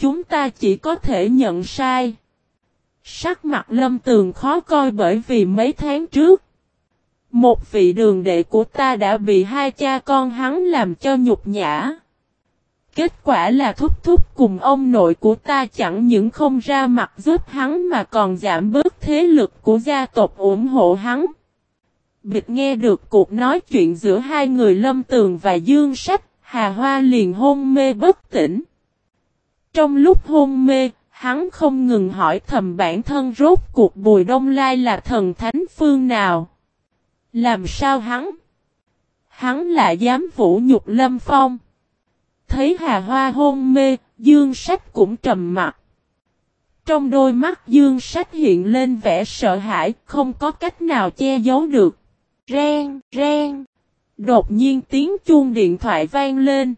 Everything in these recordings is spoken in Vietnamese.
chúng ta chỉ có thể nhận sai. Sắc mặt lâm tường khó coi bởi vì mấy tháng trước. Một vị đường đệ của ta đã bị hai cha con hắn làm cho nhục nhã. Kết quả là thúc thúc cùng ông nội của ta chẳng những không ra mặt giúp hắn mà còn giảm bớt thế lực của gia tộc ủng hộ hắn. Bịt nghe được cuộc nói chuyện giữa hai người Lâm Tường và Dương Sách, Hà Hoa liền hôn mê bất tỉnh. Trong lúc hôn mê, hắn không ngừng hỏi thầm bản thân rốt cuộc Bùi Đông Lai là thần thánh phương nào. Làm sao hắn? Hắn lại dám vũ nhục Lâm Phong. Thấy Hà Hoa hôn mê, Dương Sách cũng trầm mặt. Trong đôi mắt Dương Sách hiện lên vẻ sợ hãi, không có cách nào che giấu được. Ren, ren. Đột nhiên tiếng chuông điện thoại vang lên.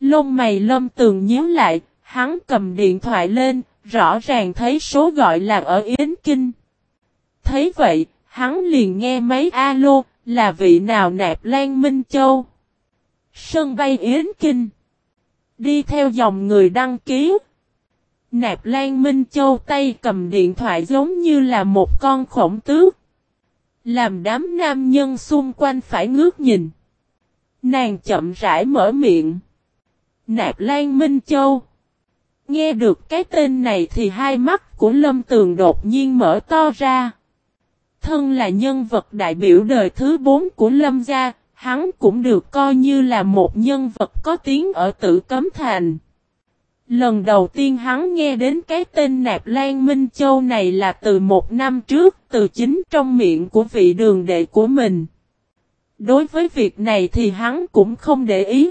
Lông mày lâm tường nhíu lại, hắn cầm điện thoại lên, rõ ràng thấy số gọi là ở Yến Kinh. Thấy vậy, hắn liền nghe mấy alo, là vị nào nạp Lan Minh Châu. Sân bay Yến Kinh. Đi theo dòng người đăng ký. Nạp Lan Minh Châu tay cầm điện thoại giống như là một con khổng tước. Làm đám nam nhân xung quanh phải ngước nhìn. Nàng chậm rãi mở miệng. Nạp Lan Minh Châu. Nghe được cái tên này thì hai mắt của Lâm Tường đột nhiên mở to ra. Thân là nhân vật đại biểu đời thứ bốn của Lâm gia, hắn cũng được coi như là một nhân vật có tiếng ở tử cấm thành. Lần đầu tiên hắn nghe đến cái tên Nạp Lan Minh Châu này là từ một năm trước, từ chính trong miệng của vị đường đệ của mình. Đối với việc này thì hắn cũng không để ý.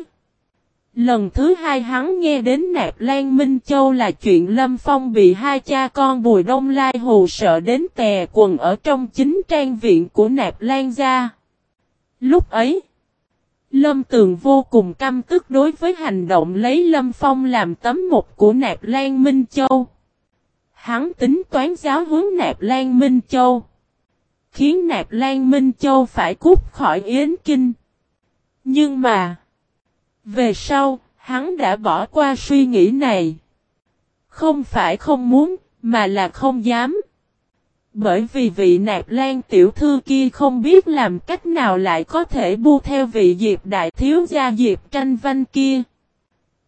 Lần thứ hai hắn nghe đến Nạp Lan Minh Châu là chuyện Lâm Phong bị hai cha con Bùi Đông Lai hù sợ đến tè quần ở trong chính trang viện của Nạp Lan gia. Lúc ấy, Lâm Tường vô cùng căm tức đối với hành động lấy Lâm Phong làm tấm một của Nạp Lan Minh Châu. Hắn tính toán giáo hướng Nạp Lan Minh Châu. Khiến Nạp Lan Minh Châu phải cút khỏi Yến Kinh. Nhưng mà... Về sau, hắn đã bỏ qua suy nghĩ này. Không phải không muốn, mà là không dám. Bởi vì vị nạp lan tiểu thư kia không biết làm cách nào lại có thể bu theo vị diệp đại thiếu gia diệp tranh văn kia.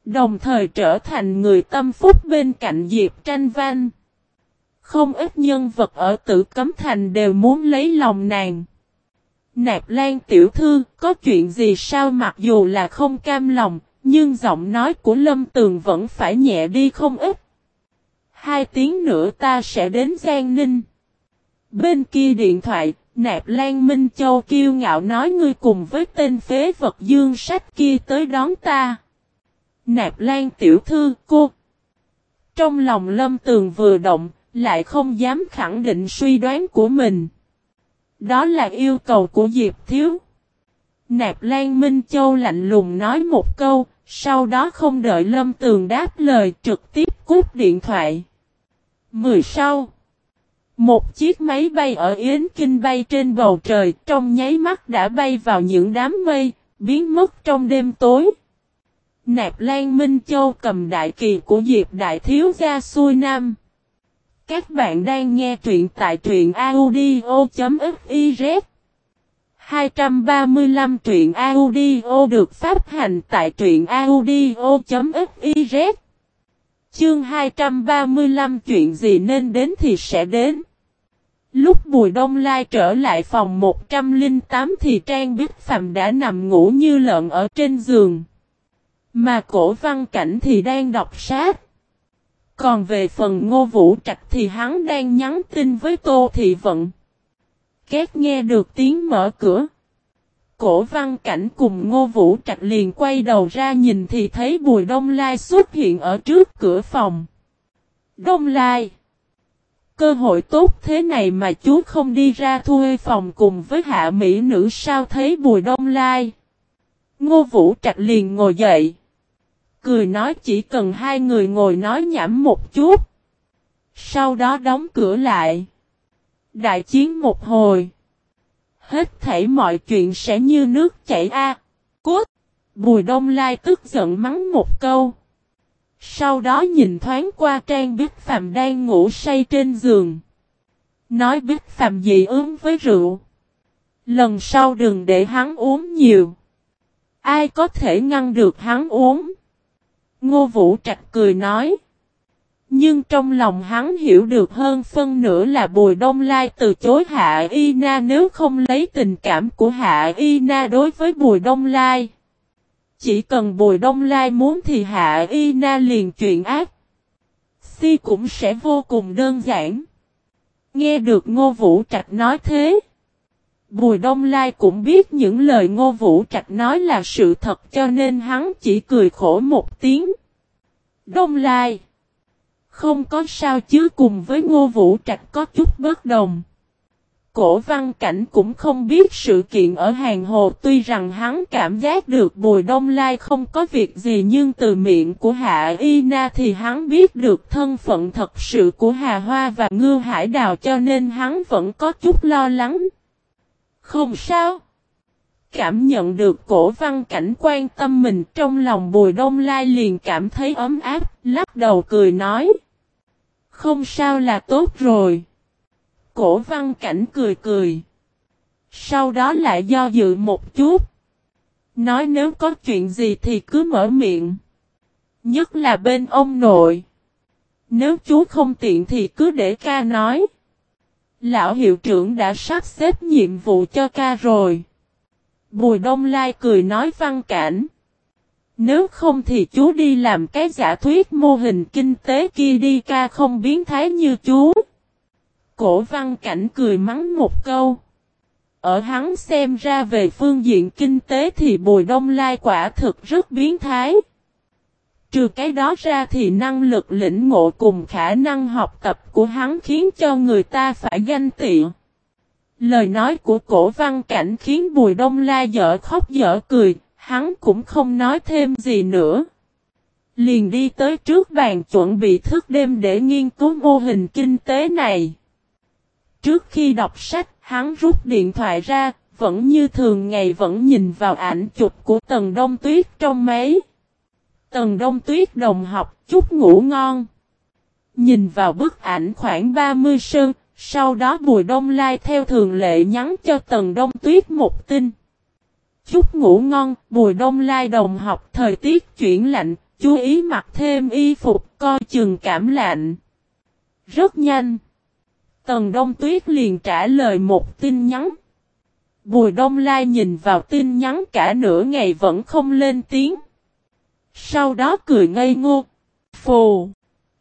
Đồng thời trở thành người tâm phúc bên cạnh diệp tranh văn. Không ít nhân vật ở tử cấm thành đều muốn lấy lòng nàng. Nạp Lan tiểu thư, có chuyện gì sao mặc dù là không cam lòng, nhưng giọng nói của Lâm Tường vẫn phải nhẹ đi không ít. Hai tiếng nữa ta sẽ đến Giang Ninh. Bên kia điện thoại, Nạp Lan Minh Châu kiêu ngạo nói ngươi cùng với tên phế vật dương sách kia tới đón ta. Nạp Lan tiểu thư cô. Trong lòng Lâm Tường vừa động, lại không dám khẳng định suy đoán của mình. Đó là yêu cầu của Diệp Thiếu. Nạp Lan Minh Châu lạnh lùng nói một câu, sau đó không đợi Lâm Tường đáp lời trực tiếp cút điện thoại. Mười sau. Một chiếc máy bay ở Yến Kinh bay trên bầu trời trong nháy mắt đã bay vào những đám mây, biến mất trong đêm tối. Nạp Lan Minh Châu cầm đại kỳ của Diệp Đại Thiếu ra xuôi Nam. Các bạn đang nghe truyện tại truyện audio.fiz 235 truyện audio được phát hành tại truyện audio.fiz Chương 235 chuyện gì nên đến thì sẽ đến. Lúc Bùi Đông Lai trở lại phòng 108 thì Trang Bích Phạm đã nằm ngủ như lợn ở trên giường. Mà cổ văn cảnh thì đang đọc sát. Còn về phần ngô vũ trạch thì hắn đang nhắn tin với Tô Thị Vận. Két nghe được tiếng mở cửa. Cổ văn cảnh cùng ngô vũ trạch liền quay đầu ra nhìn thì thấy Bùi Đông Lai xuất hiện ở trước cửa phòng. Đông Lai. Cơ hội tốt thế này mà chú không đi ra thuê phòng cùng với hạ mỹ nữ sao thấy Bùi Đông Lai. Ngô Vũ Trạch liền ngồi dậy. Cười nói chỉ cần hai người ngồi nói nhảm một chút. Sau đó đóng cửa lại. Đại chiến một hồi. Hết thảy mọi chuyện sẽ như nước chảy a. À. Cút. Bùi Đông Lai tức giận mắng một câu. Sau đó nhìn thoáng qua Trang Bích Phạm đang ngủ say trên giường. Nói Bích Phạm dị ứng với rượu. Lần sau đừng để hắn uống nhiều. Ai có thể ngăn được hắn uống? Ngô Vũ Trạch cười nói. Nhưng trong lòng hắn hiểu được hơn phân nửa là Bùi Đông Lai từ chối Hạ Y Na nếu không lấy tình cảm của Hạ Y Na đối với Bùi Đông Lai. Chỉ cần Bùi Đông Lai muốn thì Hạ Y Na liền chuyện ác. Si cũng sẽ vô cùng đơn giản. Nghe được Ngô Vũ Trạch nói thế. Bùi Đông Lai cũng biết những lời Ngô Vũ Trạch nói là sự thật cho nên hắn chỉ cười khổ một tiếng. Đông Lai, Không có sao chứ cùng với Ngô Vũ Trạch có chút bất đồng. Cổ văn cảnh cũng không biết sự kiện ở hàng hồ, tuy rằng hắn cảm giác được Bùi Đông Lai không có việc gì nhưng từ miệng của Hạ Y Na thì hắn biết được thân phận thật sự của Hà Hoa và Ngư Hải Đào cho nên hắn vẫn có chút lo lắng. Không sao. Cảm nhận được cổ văn cảnh quan tâm mình trong lòng Bùi Đông Lai liền cảm thấy ấm áp, lắc đầu cười nói. Không sao là tốt rồi. Cổ văn cảnh cười cười. Sau đó lại do dự một chút. Nói nếu có chuyện gì thì cứ mở miệng. Nhất là bên ông nội. Nếu chú không tiện thì cứ để ca nói. Lão hiệu trưởng đã sắp xếp nhiệm vụ cho ca rồi. Bùi Đông Lai cười nói văn cảnh. Nếu không thì chú đi làm cái giả thuyết mô hình kinh tế kia đi ca không biến thái như chú. Cổ văn cảnh cười mắng một câu. Ở hắn xem ra về phương diện kinh tế thì Bùi Đông Lai quả thực rất biến thái. Trừ cái đó ra thì năng lực lĩnh ngộ cùng khả năng học tập của hắn khiến cho người ta phải ganh tị. Lời nói của cổ văn cảnh khiến Bùi Đông la dở khóc dở cười, hắn cũng không nói thêm gì nữa. Liền đi tới trước bàn chuẩn bị thức đêm để nghiên cứu mô hình kinh tế này. Trước khi đọc sách, hắn rút điện thoại ra, vẫn như thường ngày vẫn nhìn vào ảnh chụp của Tần Đông Tuyết trong máy. Tần Đông Tuyết đồng học, chúc ngủ ngon. Nhìn vào bức ảnh khoảng 30 sơn, sau đó Bùi Đông Lai theo thường lệ nhắn cho Tần Đông Tuyết một tin. Chúc ngủ ngon, Bùi Đông Lai đồng học thời tiết chuyển lạnh, chú ý mặc thêm y phục coi chừng cảm lạnh. Rất nhanh. Tần Đông Tuyết liền trả lời một tin nhắn. Bùi Đông Lai nhìn vào tin nhắn cả nửa ngày vẫn không lên tiếng. Sau đó cười ngây ngô. Phù.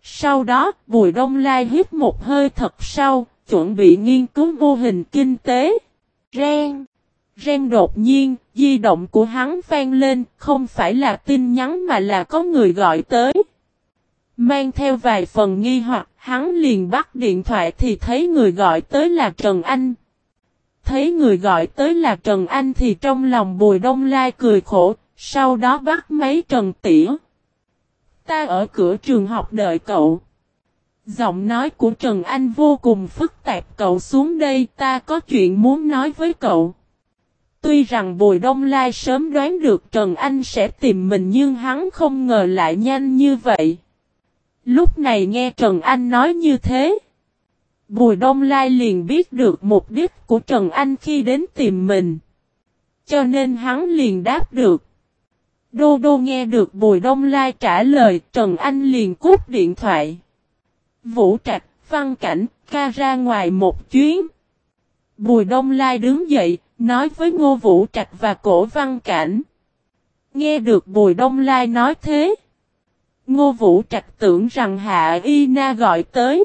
Sau đó, Bùi Đông Lai hít một hơi thật sâu, chuẩn bị nghiên cứu mô hình kinh tế. Ren. Ren đột nhiên, di động của hắn vang lên, không phải là tin nhắn mà là có người gọi tới. Mang theo vài phần nghi hoặc, hắn liền bắt điện thoại thì thấy người gọi tới là Trần Anh. Thấy người gọi tới là Trần Anh thì trong lòng Bùi Đông Lai cười khổ, sau đó bắt máy Trần Tỉa. Ta ở cửa trường học đợi cậu. Giọng nói của Trần Anh vô cùng phức tạp cậu xuống đây, ta có chuyện muốn nói với cậu. Tuy rằng Bùi Đông Lai sớm đoán được Trần Anh sẽ tìm mình nhưng hắn không ngờ lại nhanh như vậy. Lúc này nghe Trần Anh nói như thế. Bùi Đông Lai liền biết được mục đích của Trần Anh khi đến tìm mình. Cho nên hắn liền đáp được. Đô đô nghe được Bùi Đông Lai trả lời Trần Anh liền cút điện thoại. Vũ Trạch, Văn Cảnh, ca ra ngoài một chuyến. Bùi Đông Lai đứng dậy, nói với Ngô Vũ Trạch và Cổ Văn Cảnh. Nghe được Bùi Đông Lai nói thế. Ngô Vũ Trạch tưởng rằng Hạ Y Na gọi tới.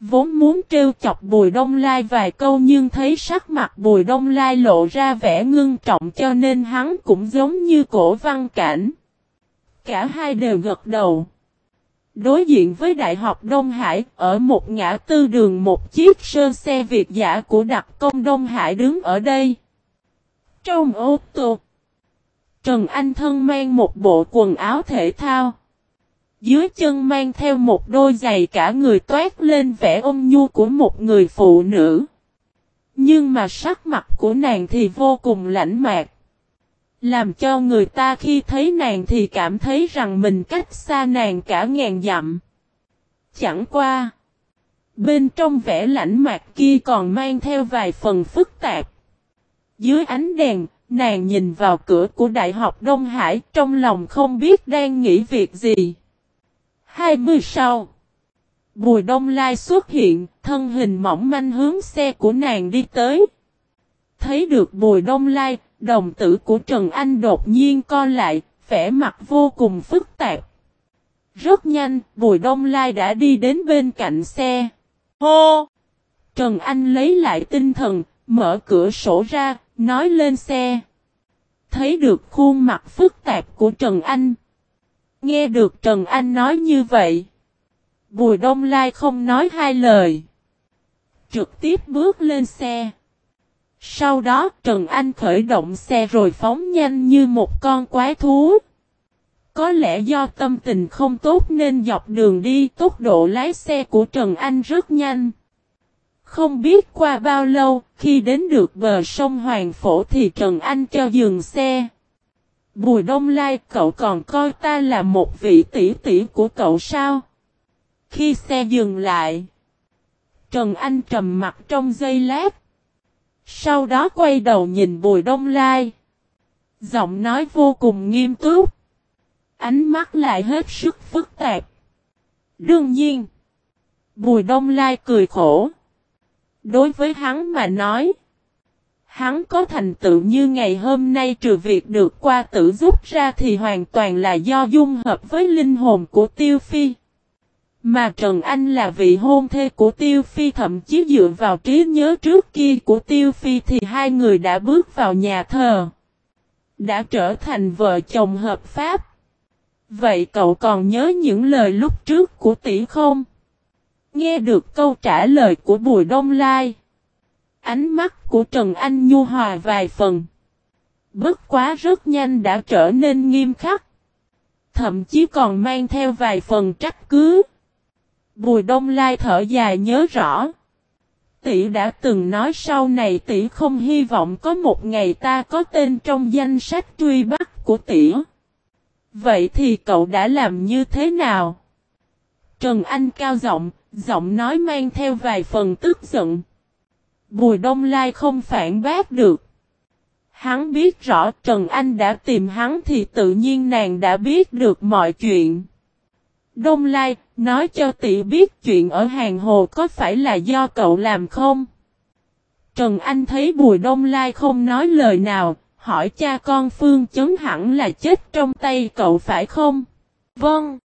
Vốn muốn trêu chọc Bùi Đông Lai vài câu nhưng thấy sắc mặt Bùi Đông Lai lộ ra vẻ ngưng trọng cho nên hắn cũng giống như cổ văn cảnh. Cả hai đều gật đầu. Đối diện với Đại học Đông Hải, ở một ngã tư đường một chiếc sơ xe Việt giả của đặc công Đông Hải đứng ở đây. Trong ô tô, Trần Anh Thân mang một bộ quần áo thể thao. Dưới chân mang theo một đôi giày cả người toát lên vẻ ôm nhu của một người phụ nữ. Nhưng mà sắc mặt của nàng thì vô cùng lãnh mạc. Làm cho người ta khi thấy nàng thì cảm thấy rằng mình cách xa nàng cả ngàn dặm. Chẳng qua. Bên trong vẻ lãnh mạc kia còn mang theo vài phần phức tạp. Dưới ánh đèn, nàng nhìn vào cửa của Đại học Đông Hải trong lòng không biết đang nghĩ việc gì. 20 sau. Bùi Đông Lai xuất hiện, thân hình mỏng manh hướng xe của nàng đi tới. Thấy được Bùi Đông Lai, đồng tử của Trần Anh đột nhiên co lại, vẻ mặt vô cùng phức tạp. Rất nhanh, Bùi Đông Lai đã đi đến bên cạnh xe. Hô! Trần Anh lấy lại tinh thần, mở cửa sổ ra, nói lên xe. Thấy được khuôn mặt phức tạp của Trần Anh. Nghe được Trần Anh nói như vậy. Bùi Đông Lai không nói hai lời. Trực tiếp bước lên xe. Sau đó Trần Anh khởi động xe rồi phóng nhanh như một con quái thú. Có lẽ do tâm tình không tốt nên dọc đường đi tốc độ lái xe của Trần Anh rất nhanh. Không biết qua bao lâu, khi đến được bờ sông Hoàng Phổ thì Trần Anh cho dừng xe. Bùi Đông Lai cậu còn coi ta là một vị tỷ tỷ của cậu sao? Khi xe dừng lại, Trần Anh trầm mặt trong giây lát. Sau đó quay đầu nhìn Bùi Đông Lai. Giọng nói vô cùng nghiêm túc. Ánh mắt lại hết sức phức tạp. Đương nhiên, Bùi Đông Lai cười khổ. Đối với hắn mà nói, hắn có thành tựu như ngày hôm nay trừ việc được qua tử giúp ra thì hoàn toàn là do dung hợp với linh hồn của Tiêu Phi. Mà Trần Anh là vị hôn thê của Tiêu Phi, thậm chí dựa vào trí nhớ trước kia của Tiêu Phi thì hai người đã bước vào nhà thờ. Đã trở thành vợ chồng hợp pháp. Vậy cậu còn nhớ những lời lúc trước của tỷ không? Nghe được câu trả lời của Bùi Đông Lai. Ánh mắt của Trần Anh nhu hòa vài phần. Bất quá rất nhanh đã trở nên nghiêm khắc. Thậm chí còn mang theo vài phần trách cứ. Bùi Đông Lai thở dài nhớ rõ. Tỷ đã từng nói sau này tỷ không hy vọng có một ngày ta có tên trong danh sách truy bắt của tỷ. Vậy thì cậu đã làm như thế nào? Trần Anh cao giọng, giọng nói mang theo vài phần tức giận. Bùi Đông Lai không phản bác được. Hắn biết rõ Trần Anh đã tìm hắn thì tự nhiên nàng đã biết được mọi chuyện. Đông Lai, nói cho tỷ biết chuyện ở hàng hồ có phải là do cậu làm không? Trần Anh thấy Bùi Đông Lai không nói lời nào, hỏi cha con Phương chấn hẳn là chết trong tay cậu phải không? Vâng.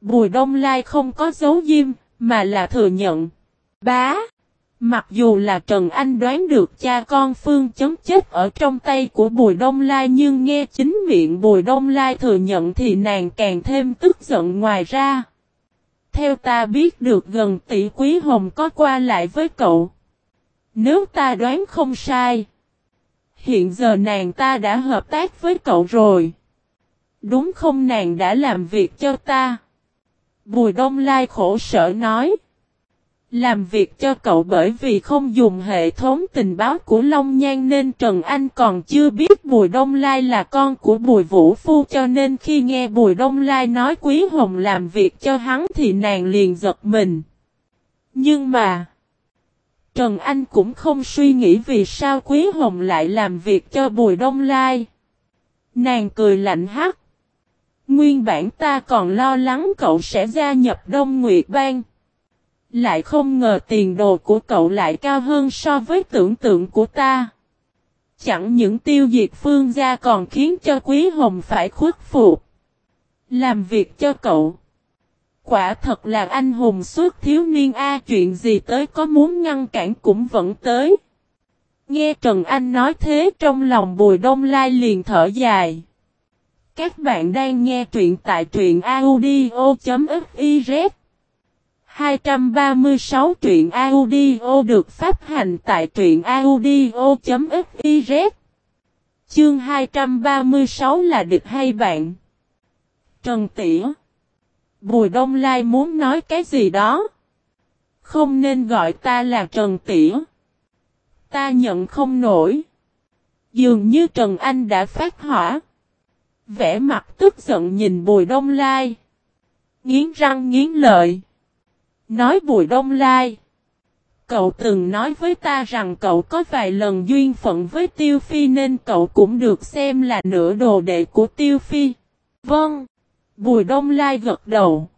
Bùi Đông Lai không có dấu diêm, mà là thừa nhận. Bá. Mặc dù là Trần Anh đoán được cha con Phương chấm chết ở trong tay của Bùi Đông Lai nhưng nghe chính miệng Bùi Đông Lai thừa nhận thì nàng càng thêm tức giận ngoài ra. Theo ta biết được gần tỷ quý hồng có qua lại với cậu. Nếu ta đoán không sai. Hiện giờ nàng ta đã hợp tác với cậu rồi. Đúng không nàng đã làm việc cho ta. Bùi Đông Lai khổ sở nói. Làm việc cho cậu bởi vì không dùng hệ thống tình báo của Long Nhan nên Trần Anh còn chưa biết Bùi Đông Lai là con của Bùi Vũ Phu cho nên khi nghe Bùi Đông Lai nói Quý Hồng làm việc cho hắn thì nàng liền giật mình. Nhưng mà, Trần Anh cũng không suy nghĩ vì sao Quý Hồng lại làm việc cho Bùi Đông Lai. Nàng cười lạnh hắc. Nguyên bản ta còn lo lắng cậu sẽ gia nhập Đông Nguyệt Bang. Lại không ngờ tiền đồ của cậu lại cao hơn so với tưởng tượng của ta. Chẳng những tiêu diệt phương gia còn khiến cho Quý Hồng phải khuất phục. Làm việc cho cậu. Quả thật là anh hùng suốt thiếu niên A, chuyện gì tới có muốn ngăn cản cũng vẫn tới. Nghe Trần Anh nói thế trong lòng Bùi Đông Lai liền thở dài. Các bạn đang nghe truyện tại truyện audio.fiz 236 truyện audio được phát hành tại truyện audio.fiz Chương 236 là địch hay bạn? Trần Tỉa Bùi Đông Lai muốn nói cái gì đó? Không nên gọi ta là Trần Tỉa. Ta nhận không nổi. Dường như Trần Anh đã phát hỏa. Vẽ mặt tức giận nhìn Bùi Đông Lai. Nghiến răng nghiến lợi. Nói Bùi Đông Lai. Cậu từng nói với ta rằng cậu có vài lần duyên phận với Tiêu Phi nên cậu cũng được xem là nửa đồ đệ của Tiêu Phi. Vâng. Bùi Đông Lai gật đầu.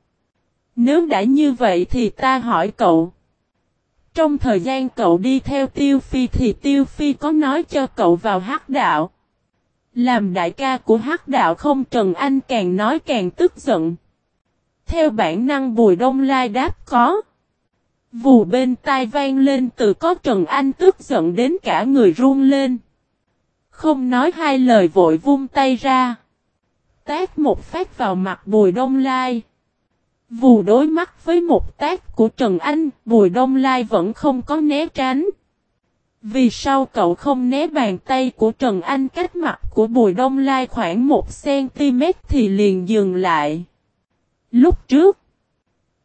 Nếu đã như vậy thì ta hỏi cậu. Trong thời gian cậu đi theo Tiêu Phi thì Tiêu Phi có nói cho cậu vào hắc đạo. Làm đại ca của hắc đạo không Trần Anh càng nói càng tức giận. Theo bản năng Bùi Đông Lai đáp có. Vù bên tai vang lên từ có Trần Anh tức giận đến cả người run lên. Không nói hai lời vội vung tay ra. tát một phát vào mặt Bùi Đông Lai. Vù đối mắt với một tác của Trần Anh, Bùi Đông Lai vẫn không có né tránh. Vì sao cậu không né bàn tay của Trần Anh cách mặt của Bùi Đông Lai khoảng 1cm thì liền dừng lại. Lúc trước,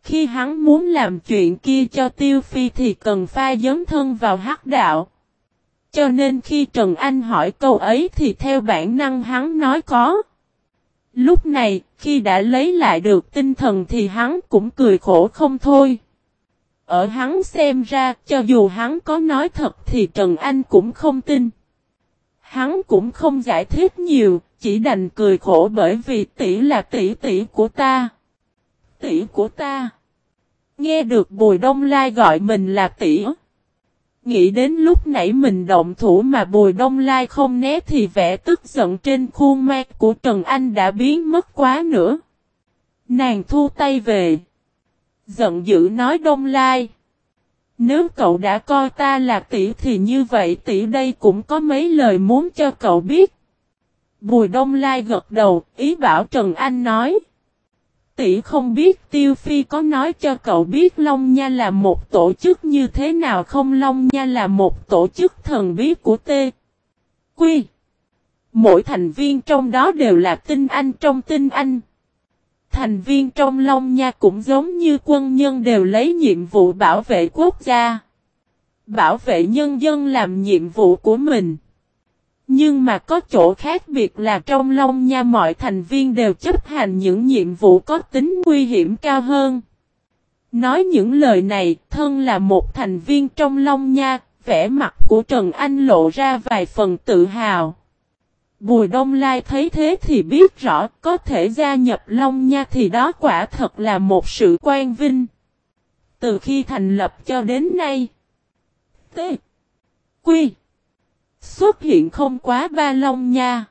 khi hắn muốn làm chuyện kia cho Tiêu Phi thì cần pha dấn thân vào hắc đạo. Cho nên khi Trần Anh hỏi câu ấy thì theo bản năng hắn nói có. Lúc này, khi đã lấy lại được tinh thần thì hắn cũng cười khổ không thôi. Ở hắn xem ra, cho dù hắn có nói thật thì Trần Anh cũng không tin. Hắn cũng không giải thích nhiều, chỉ đành cười khổ bởi vì tỷ là tỷ tỷ của ta. Tỷ của ta. Nghe được Bùi Đông Lai gọi mình là tỷ. Nghĩ đến lúc nãy mình động thủ mà Bùi Đông Lai không né thì vẻ tức giận trên khuôn mặt của Trần Anh đã biến mất quá nữa. Nàng thu tay về. Giận dữ nói Đông Lai. Nếu cậu đã coi ta là tỷ thì như vậy tỷ đây cũng có mấy lời muốn cho cậu biết. Bùi Đông Lai gật đầu, ý bảo Trần Anh nói. Tỷ không biết Tiêu Phi có nói cho cậu biết Long Nha là một tổ chức như thế nào không Long Nha là một tổ chức thần bí của T. Quy. Mỗi thành viên trong đó đều là tinh anh trong tinh anh. Thành viên trong Long Nha cũng giống như quân nhân đều lấy nhiệm vụ bảo vệ quốc gia. Bảo vệ nhân dân làm nhiệm vụ của mình. Nhưng mà có chỗ khác biệt là trong Long Nha mọi thành viên đều chấp hành những nhiệm vụ có tính nguy hiểm cao hơn. Nói những lời này, thân là một thành viên trong Long Nha, vẻ mặt của Trần Anh lộ ra vài phần tự hào. Bùi Đông Lai thấy thế thì biết rõ có thể gia nhập Long Nha thì đó quả thật là một sự quan vinh. Từ khi thành lập cho đến nay. T. Quy. Xuất hiện không quá ba Long Nha.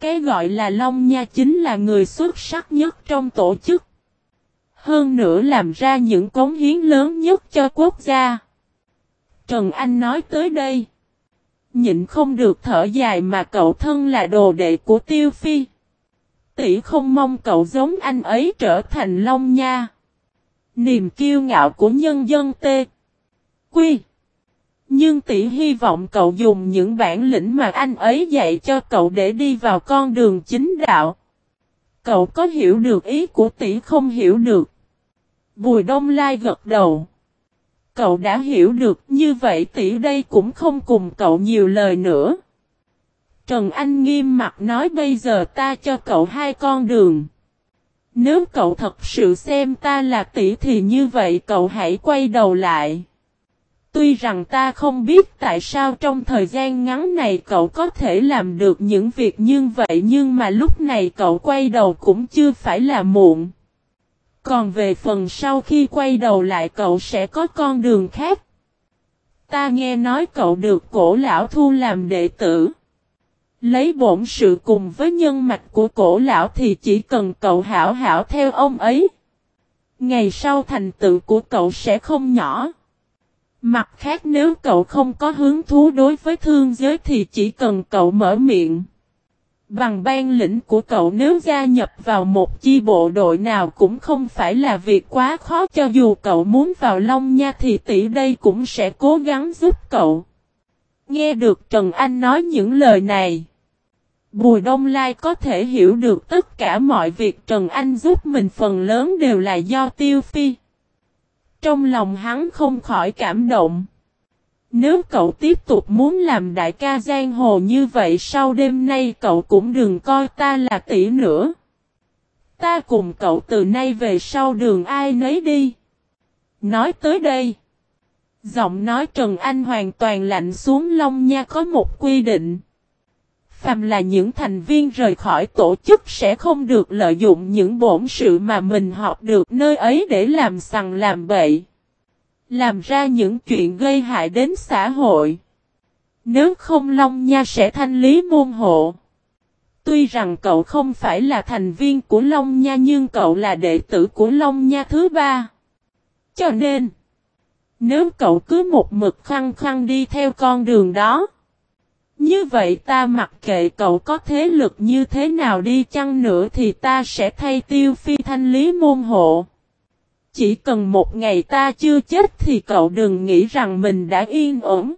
Cái gọi là Long Nha chính là người xuất sắc nhất trong tổ chức. Hơn nữa làm ra những cống hiến lớn nhất cho quốc gia. Trần Anh nói tới đây. Nhịn không được thở dài mà cậu thân là đồ đệ của Tiêu Phi. Tỷ không mong cậu giống anh ấy trở thành Long Nha. Niềm kiêu ngạo của nhân dân tê. Quy. Nhưng tỷ hy vọng cậu dùng những bản lĩnh mà anh ấy dạy cho cậu để đi vào con đường chính đạo. Cậu có hiểu được ý của tỷ không hiểu được. Bùi Đông Lai gật đầu. Cậu đã hiểu được, như vậy tỷ đây cũng không cùng cậu nhiều lời nữa. Trần Anh nghiêm mặt nói bây giờ ta cho cậu hai con đường. Nếu cậu thật sự xem ta là tỷ thì như vậy cậu hãy quay đầu lại. Tuy rằng ta không biết tại sao trong thời gian ngắn này cậu có thể làm được những việc như vậy, nhưng mà lúc này cậu quay đầu cũng chưa phải là muộn. Còn về phần sau khi quay đầu lại cậu sẽ có con đường khác. Ta nghe nói cậu được cổ lão thu làm đệ tử. Lấy bổn sự cùng với nhân mạch của cổ lão thì chỉ cần cậu hảo hảo theo ông ấy. Ngày sau thành tựu của cậu sẽ không nhỏ. Mặt khác nếu cậu không có hứng thú đối với thương giới thì chỉ cần cậu mở miệng. Bằng ban lĩnh của cậu nếu gia nhập vào một chi bộ đội nào cũng không phải là việc quá khó cho dù cậu muốn vào Long Nha thì tỷ đây cũng sẽ cố gắng giúp cậu. Nghe được Trần Anh nói những lời này. Bùi Đông Lai có thể hiểu được tất cả mọi việc Trần Anh giúp mình phần lớn đều là do Tiêu Phi. Trong lòng hắn không khỏi cảm động. Nếu cậu tiếp tục muốn làm đại ca giang hồ như vậy, sau đêm nay cậu cũng đừng coi ta là tỷ nữa. Ta cùng cậu từ nay về sau đường ai nấy đi. Nói tới đây. Giọng nói Trần Anh hoàn toàn lạnh xuống Long Nha có một quy định. Phàm là những thành viên rời khỏi tổ chức sẽ không được lợi dụng những bổn sự mà mình học được nơi ấy để làm sằng làm bậy. Làm ra những chuyện gây hại đến xã hội. Nếu không Long Nha sẽ thanh lý môn hộ. Tuy rằng cậu không phải là thành viên của Long Nha nhưng cậu là đệ tử của Long Nha thứ ba. Cho nên, nếu cậu cứ một mực khăng khăng đi theo con đường đó, như vậy ta mặc kệ cậu có thế lực như thế nào đi chăng nữa thì ta sẽ thay tiêu phi thanh lý môn hộ. Chỉ cần một ngày ta chưa chết thì cậu đừng nghĩ rằng mình đã yên ổn.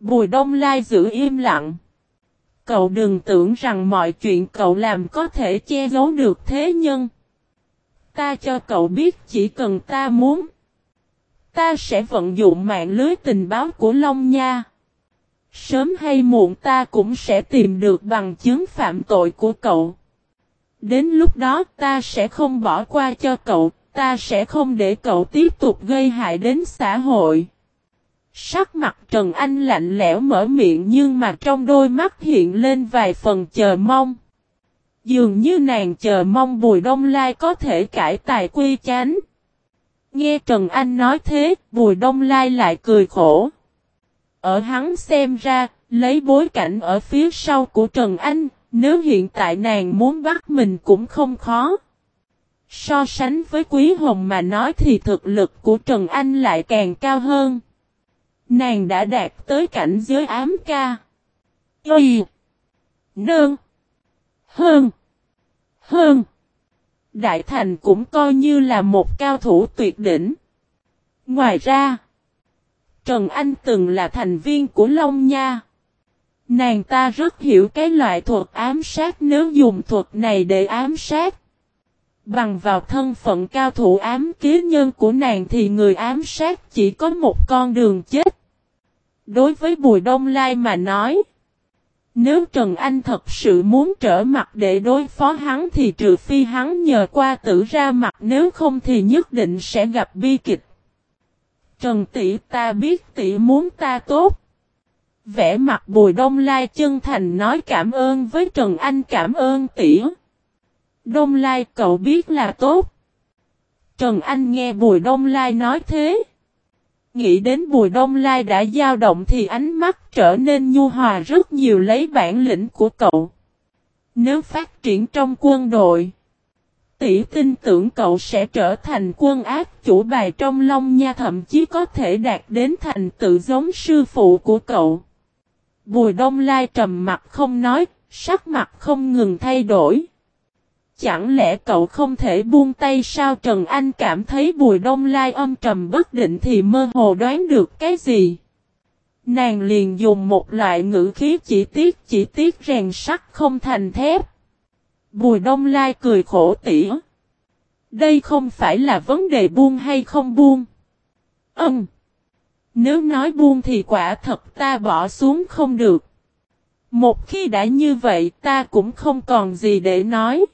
Bùi đông lai giữ im lặng. Cậu đừng tưởng rằng mọi chuyện cậu làm có thể che giấu được thế nhân. Ta cho cậu biết chỉ cần ta muốn. Ta sẽ vận dụng mạng lưới tình báo của Long Nha. Sớm hay muộn ta cũng sẽ tìm được bằng chứng phạm tội của cậu. Đến lúc đó ta sẽ không bỏ qua cho cậu, ta sẽ không để cậu tiếp tục gây hại đến xã hội. Sắc mặt Trần Anh lạnh lẽo mở miệng nhưng mà trong đôi mắt hiện lên vài phần chờ mong. Dường như nàng chờ mong Bùi Đông Lai có thể cải tài quy chánh. Nghe Trần Anh nói thế, Bùi Đông Lai lại cười khổ. Ở hắn xem ra, lấy bối cảnh ở phía sau của Trần Anh, nếu hiện tại nàng muốn bắt mình cũng không khó. So sánh với Quý Hồng mà nói thì thực lực của Trần Anh lại càng cao hơn. Nàng đã đạt tới cảnh giới ám ca. Y. Nương. Hơn. Hơn. Đại Thành cũng coi như là một cao thủ tuyệt đỉnh. Ngoài ra, Trần Anh từng là thành viên của Long Nha. Nàng ta rất hiểu cái loại thuật ám sát nếu dùng thuật này để ám sát. Bằng vào thân phận cao thủ ám kế nhân của nàng thì người ám sát chỉ có một con đường chết. Đối với Bùi Đông Lai mà nói, nếu Trần Anh thật sự muốn trở mặt để đối phó hắn thì trừ phi hắn nhờ qua tử ra mặt nếu không thì nhất định sẽ gặp bi kịch. Trần tỷ ta biết tỷ muốn ta tốt. Vẽ mặt Bùi Đông Lai chân thành nói cảm ơn với Trần Anh cảm ơn tỷ. Đông Lai cậu biết là tốt. Trần Anh nghe Bùi Đông Lai nói thế. Nghĩ đến Bùi Đông Lai đã dao động thì ánh mắt trở nên nhu hòa rất nhiều lấy bản lĩnh của cậu. Nếu phát triển trong quân đội, tỷ tin tưởng cậu sẽ trở thành quân ác chủ bài trong Long Nha thậm chí có thể đạt đến thành tự giống sư phụ của cậu. Bùi Đông Lai trầm mặt không nói, sắc mặt không ngừng thay đổi. Chẳng lẽ cậu không thể buông tay sao Trần Anh cảm thấy Bùi Đông Lai âm trầm bất định thì mơ hồ đoán được cái gì? Nàng liền dùng một loại ngữ khí chỉ tiết chỉ tiết rèn sắt không thành thép. Bùi Đông Lai cười khổ tỉ. Đây không phải là vấn đề buông hay không buông. Ừm. Nếu nói buông thì quả thật ta bỏ xuống không được. Một khi đã như vậy ta cũng không còn gì để nói.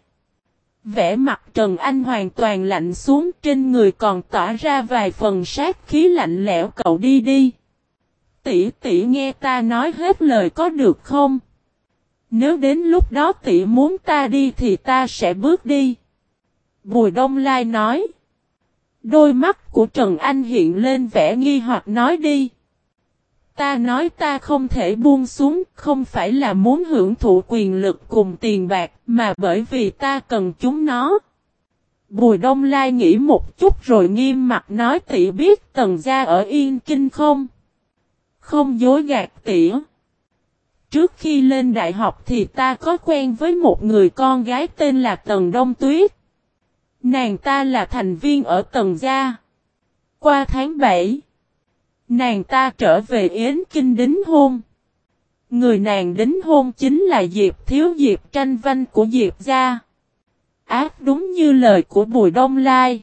Vẽ mặt Trần Anh hoàn toàn lạnh xuống trên người còn tỏa ra vài phần sát khí lạnh lẽo, cậu đi đi. Tỷ tỷ nghe ta nói hết lời có được không? Nếu đến lúc đó tỷ muốn ta đi thì ta sẽ bước đi. Bùi Đông Lai nói. Đôi mắt của Trần Anh hiện lên vẻ nghi hoặc nói đi. Ta nói ta không thể buông xuống, không phải là muốn hưởng thụ quyền lực cùng tiền bạc, mà bởi vì ta cần chúng nó. Bùi Đông Lai nghĩ một chút rồi nghiêm mặt nói tỷ biết tần gia ở Yên Kinh không? Không dối gạt tỉa. Trước khi lên đại học thì ta có quen với một người con gái tên là Tần Đông Tuyết. Nàng ta là thành viên ở Tần Gia. Qua tháng 7, nàng ta trở về Yến Kinh đính hôn. Người nàng đính hôn chính là Diệp Thiếu Diệp tranh Văn của Diệp Gia. Ác đúng như lời của Bùi Đông Lai.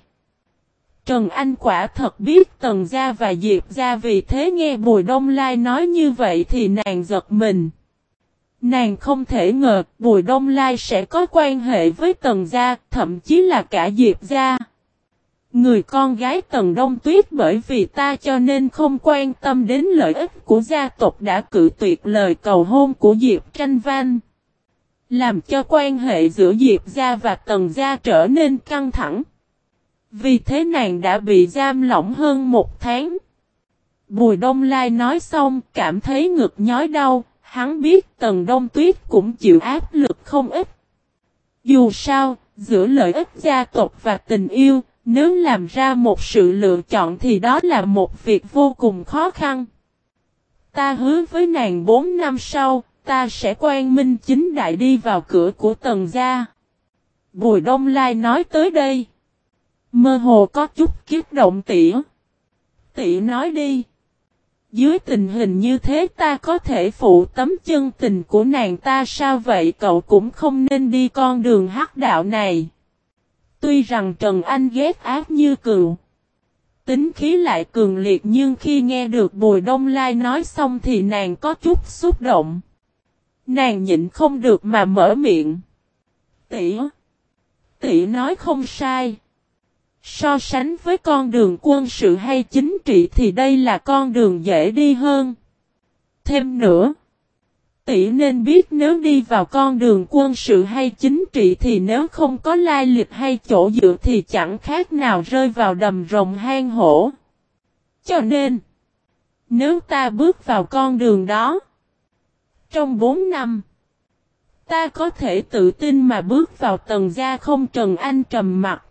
Trần Anh quả thật biết Tần Gia và Diệp Gia vì thế nghe Bùi Đông Lai nói như vậy thì nàng giật mình. Nàng không thể ngờ Bùi Đông Lai sẽ có quan hệ với Tần Gia, thậm chí là cả Diệp Gia. Người con gái Tần Đông Tuyết bởi vì ta cho nên không quan tâm đến lợi ích của gia tộc đã cự tuyệt lời cầu hôn của Diệp Tranh Văn. Làm cho quan hệ giữa Diệp Gia và Tần Gia trở nên căng thẳng. Vì thế nàng đã bị giam lỏng hơn một tháng. Bùi Đông Lai nói xong cảm thấy ngực nhói đau, hắn biết Tần Đông Tuyết cũng chịu áp lực không ít. Dù sao, giữa lợi ích gia tộc và tình yêu, nếu làm ra một sự lựa chọn thì đó là một việc vô cùng khó khăn. Ta hứa với nàng 4 năm sau, ta sẽ quan minh chính đại đi vào cửa của tần gia. Bùi Đông Lai nói tới đây. Mơ hồ có chút kiếp động tỉa. Tỉa nói đi. Dưới tình hình như thế ta có thể phụ tấm chân tình của nàng ta sao vậy cậu cũng không nên đi con đường hắc đạo này. Tuy rằng Trần Anh ghét ác như cừu. Tính khí lại cường liệt nhưng khi nghe được Bùi Đông Lai nói xong thì nàng có chút xúc động. Nàng nhịn không được mà mở miệng. Tỉ, tỉ nói không sai. So sánh với con đường quân sự hay chính trị thì đây là con đường dễ đi hơn. Thêm nữa. Tỷ nên biết nếu đi vào con đường quân sự hay chính trị thì nếu không có lai lịch hay chỗ dựa thì chẳng khác nào rơi vào đầm rồng hang hổ. Cho nên, nếu ta bước vào con đường đó, trong 4 năm, ta có thể tự tin mà bước vào tầng gia không Trần Anh trầm mặt.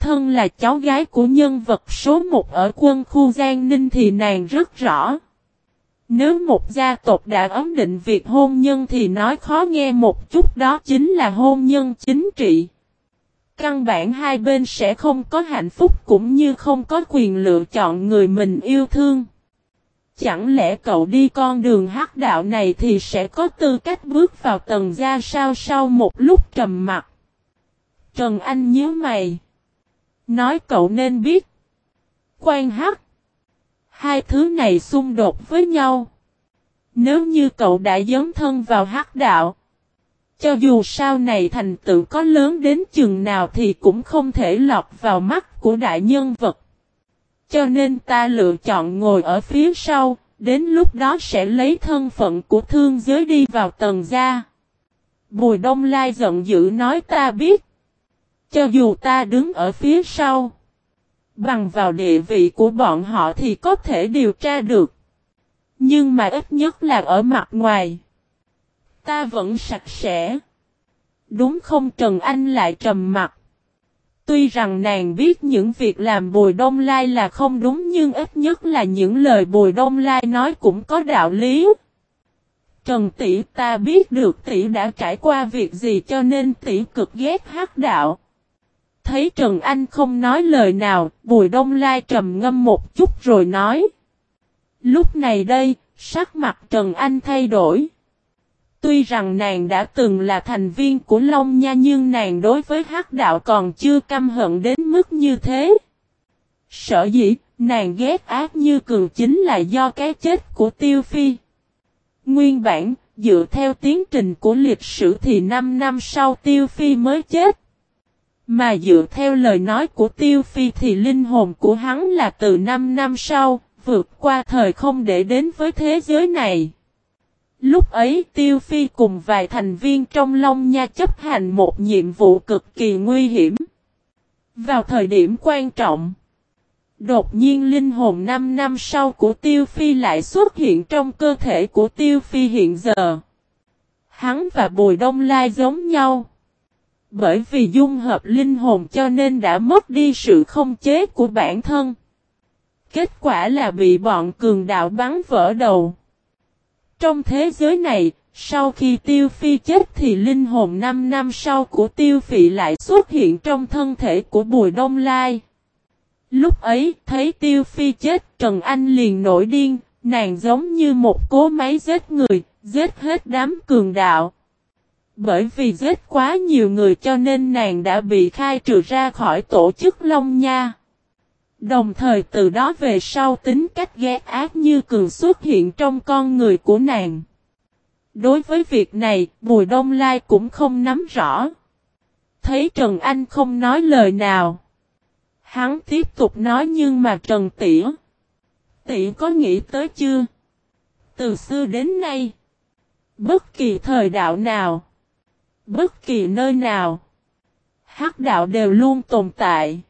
Thân là cháu gái của nhân vật số 1 ở quân khu Giang Ninh thì nàng rất rõ. Nếu một gia tộc đã ấn định việc hôn nhân thì nói khó nghe một chút đó chính là hôn nhân chính trị. Căn bản hai bên sẽ không có hạnh phúc cũng như không có quyền lựa chọn người mình yêu thương. Chẳng lẽ cậu đi con đường hắc đạo này thì sẽ có tư cách bước vào tầng gia sao sau một lúc trầm mặt. Trần Anh nhớ mày. Nói cậu nên biết. Quan hắc. Hai thứ này xung đột với nhau. Nếu như cậu đã dấn thân vào hắc đạo. Cho dù sau này thành tựu có lớn đến chừng nào thì cũng không thể lọt vào mắt của đại nhân vật. Cho nên ta lựa chọn ngồi ở phía sau, đến lúc đó sẽ lấy thân phận của thương giới đi vào tầng gia. Bùi Đông Lai giận dữ nói ta biết. Cho dù ta đứng ở phía sau. Bằng vào địa vị của bọn họ thì có thể điều tra được. Nhưng mà ít nhất là ở mặt ngoài. Ta vẫn sạch sẽ. Đúng không Trần Anh lại trầm mặt. Tuy rằng nàng biết những việc làm Bùi Đông Lai là không đúng nhưng ít nhất là những lời Bùi Đông Lai nói cũng có đạo lý. Trần tỷ, ta biết được tỷ đã trải qua việc gì cho nên tỷ cực ghét hắc đạo. Thấy Trần Anh không nói lời nào, Bùi Đông Lai trầm ngâm một chút rồi nói. Lúc này đây, sắc mặt Trần Anh thay đổi. Tuy rằng nàng đã từng là thành viên của Long Nha nhưng nàng đối với hắc đạo còn chưa căm hận đến mức như thế. Sở dĩ, nàng ghét ác như cường chính là do cái chết của Tiêu Phi. Nguyên bản, dựa theo tiến trình của lịch sử thì 5 năm sau Tiêu Phi mới chết. Mà dựa theo lời nói của Tiêu Phi thì linh hồn của hắn là từ 5 năm sau, vượt qua thời không để đến với thế giới này. Lúc ấy Tiêu Phi cùng vài thành viên trong Long Nha chấp hành một nhiệm vụ cực kỳ nguy hiểm. Vào thời điểm quan trọng, đột nhiên linh hồn 5 năm sau của Tiêu Phi lại xuất hiện trong cơ thể của Tiêu Phi hiện giờ. Hắn và Bùi Đông Lai giống nhau. Bởi vì dung hợp linh hồn cho nên đã mất đi sự không chế của bản thân. Kết quả là bị bọn cường đạo bắn vỡ đầu. Trong thế giới này, sau khi Tiêu Phi chết thì linh hồn 5 năm sau của Tiêu Phi lại xuất hiện trong thân thể của Bùi Đông Lai. Lúc ấy, thấy Tiêu Phi chết, Trần Anh liền nổi điên, nàng giống như một cố máy giết người, giết hết đám cường đạo. Bởi vì giết quá nhiều người cho nên nàng đã bị khai trừ ra khỏi tổ chức Long Nha. Đồng thời từ đó về sau tính cách ghét ác như cường xuất hiện trong con người của nàng. Đối với việc này, Bùi Đông Lai cũng không nắm rõ. Thấy Trần Anh không nói lời nào. Hắn tiếp tục nói nhưng mà Trần Tỉa. Tỉa có nghĩ tới chưa? Từ xưa đến nay. Bất kỳ thời đạo nào. Bất kỳ nơi nào. Hắc đạo đều luôn tồn tại.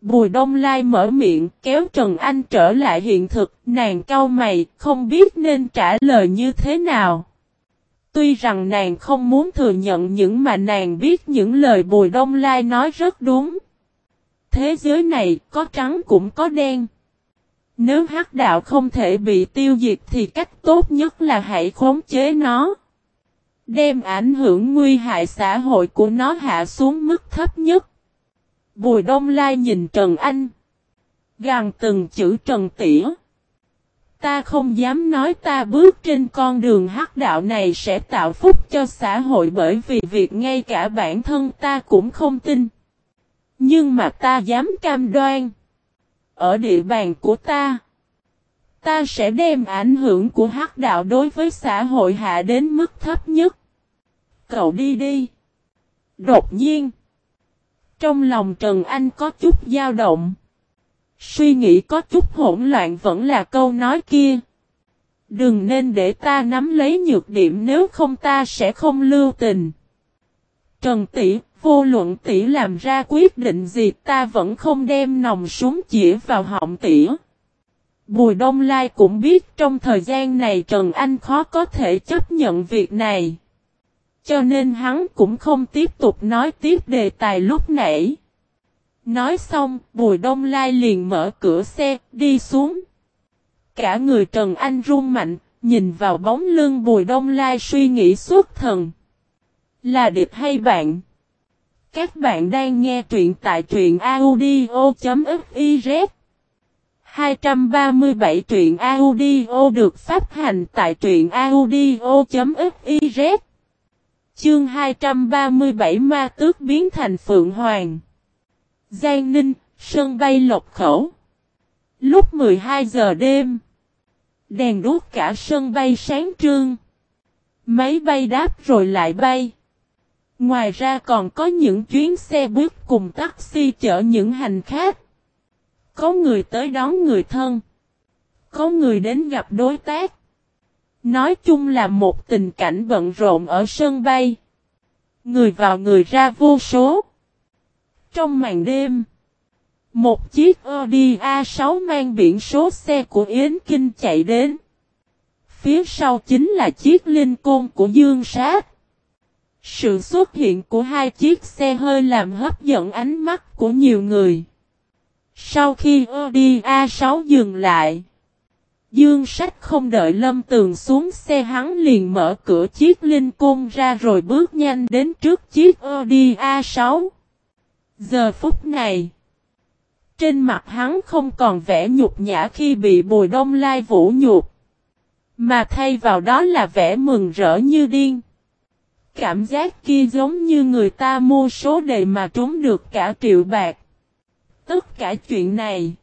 Bùi Đông Lai mở miệng kéo Trần Anh trở lại hiện thực, nàng cau mày, không biết nên trả lời như thế nào. Tuy rằng nàng không muốn thừa nhận những mà nàng biết những lời Bùi Đông Lai nói rất đúng. Thế giới này có trắng cũng có đen. Nếu hắc đạo không thể bị tiêu diệt thì cách tốt nhất là hãy khống chế nó. Đem ảnh hưởng nguy hại xã hội của nó hạ xuống mức thấp nhất. Bùi Đông Lai nhìn Trần Anh. Gàng từng chữ Trần Tỉa. Ta không dám nói ta bước trên con đường hắc đạo này sẽ tạo phúc cho xã hội bởi vì việc ngay cả bản thân ta cũng không tin. Nhưng mà ta dám cam đoan. Ở địa bàn của ta. Ta sẽ đem ảnh hưởng của hắc đạo đối với xã hội hạ đến mức thấp nhất. Cậu đi đi. Đột nhiên. Trong lòng Trần Anh có chút dao động. Suy nghĩ có chút hỗn loạn vẫn là câu nói kia. Đừng nên để ta nắm lấy nhược điểm nếu không ta sẽ không lưu tình. Trần Tỷ, vô luận Tỷ làm ra quyết định gì ta vẫn không đem nòng súng chỉ vào họng Tỷ. Bùi Đông Lai cũng biết trong thời gian này Trần Anh khó có thể chấp nhận việc này. Cho nên hắn cũng không tiếp tục nói tiếp đề tài lúc nãy. Nói xong, Bùi Đông Lai liền mở cửa xe, đi xuống. Cả người Trần Anh run mạnh, nhìn vào bóng lưng Bùi Đông Lai suy nghĩ suốt thần. Là địch hay bạn? Các bạn đang nghe truyện tại truyện audio.fif 237 truyện audio được phát hành tại truyện audio.fiz Chương 237 ma tước biến thành Phượng Hoàng. Giang Ninh, sân bay lộc khẩu. Lúc 12 giờ đêm Đèn đuốc cả sân bay sáng trương Máy bay đáp rồi lại bay. Ngoài ra còn có những chuyến xe buýt cùng taxi chở những hành khách. Có người tới đón người thân Có người đến gặp đối tác Nói chung là một tình cảnh bận rộn ở sân bay. Người vào người ra vô số. Trong màn đêm, một chiếc Audi A6 mang biển số xe của Yến Kinh chạy đến. Phía sau chính là chiếc linh côn của Dương Sát. Sự xuất hiện của hai chiếc xe hơi làm hấp dẫn ánh mắt của nhiều người. Sau khi Audi A6 dừng lại, Dương sách không đợi Lâm Tường xuống xe hắn liền mở cửa chiếc Linh Côn ra rồi bước nhanh đến trước chiếc Audi A6. Giờ phút này, trên mặt hắn không còn vẻ nhục nhã khi bị Bùi Đông Lai vũ nhục, mà thay vào đó là vẻ mừng rỡ như điên. Cảm giác kia giống như người ta mua số đề mà trúng được cả triệu bạc. Tất cả chuyện này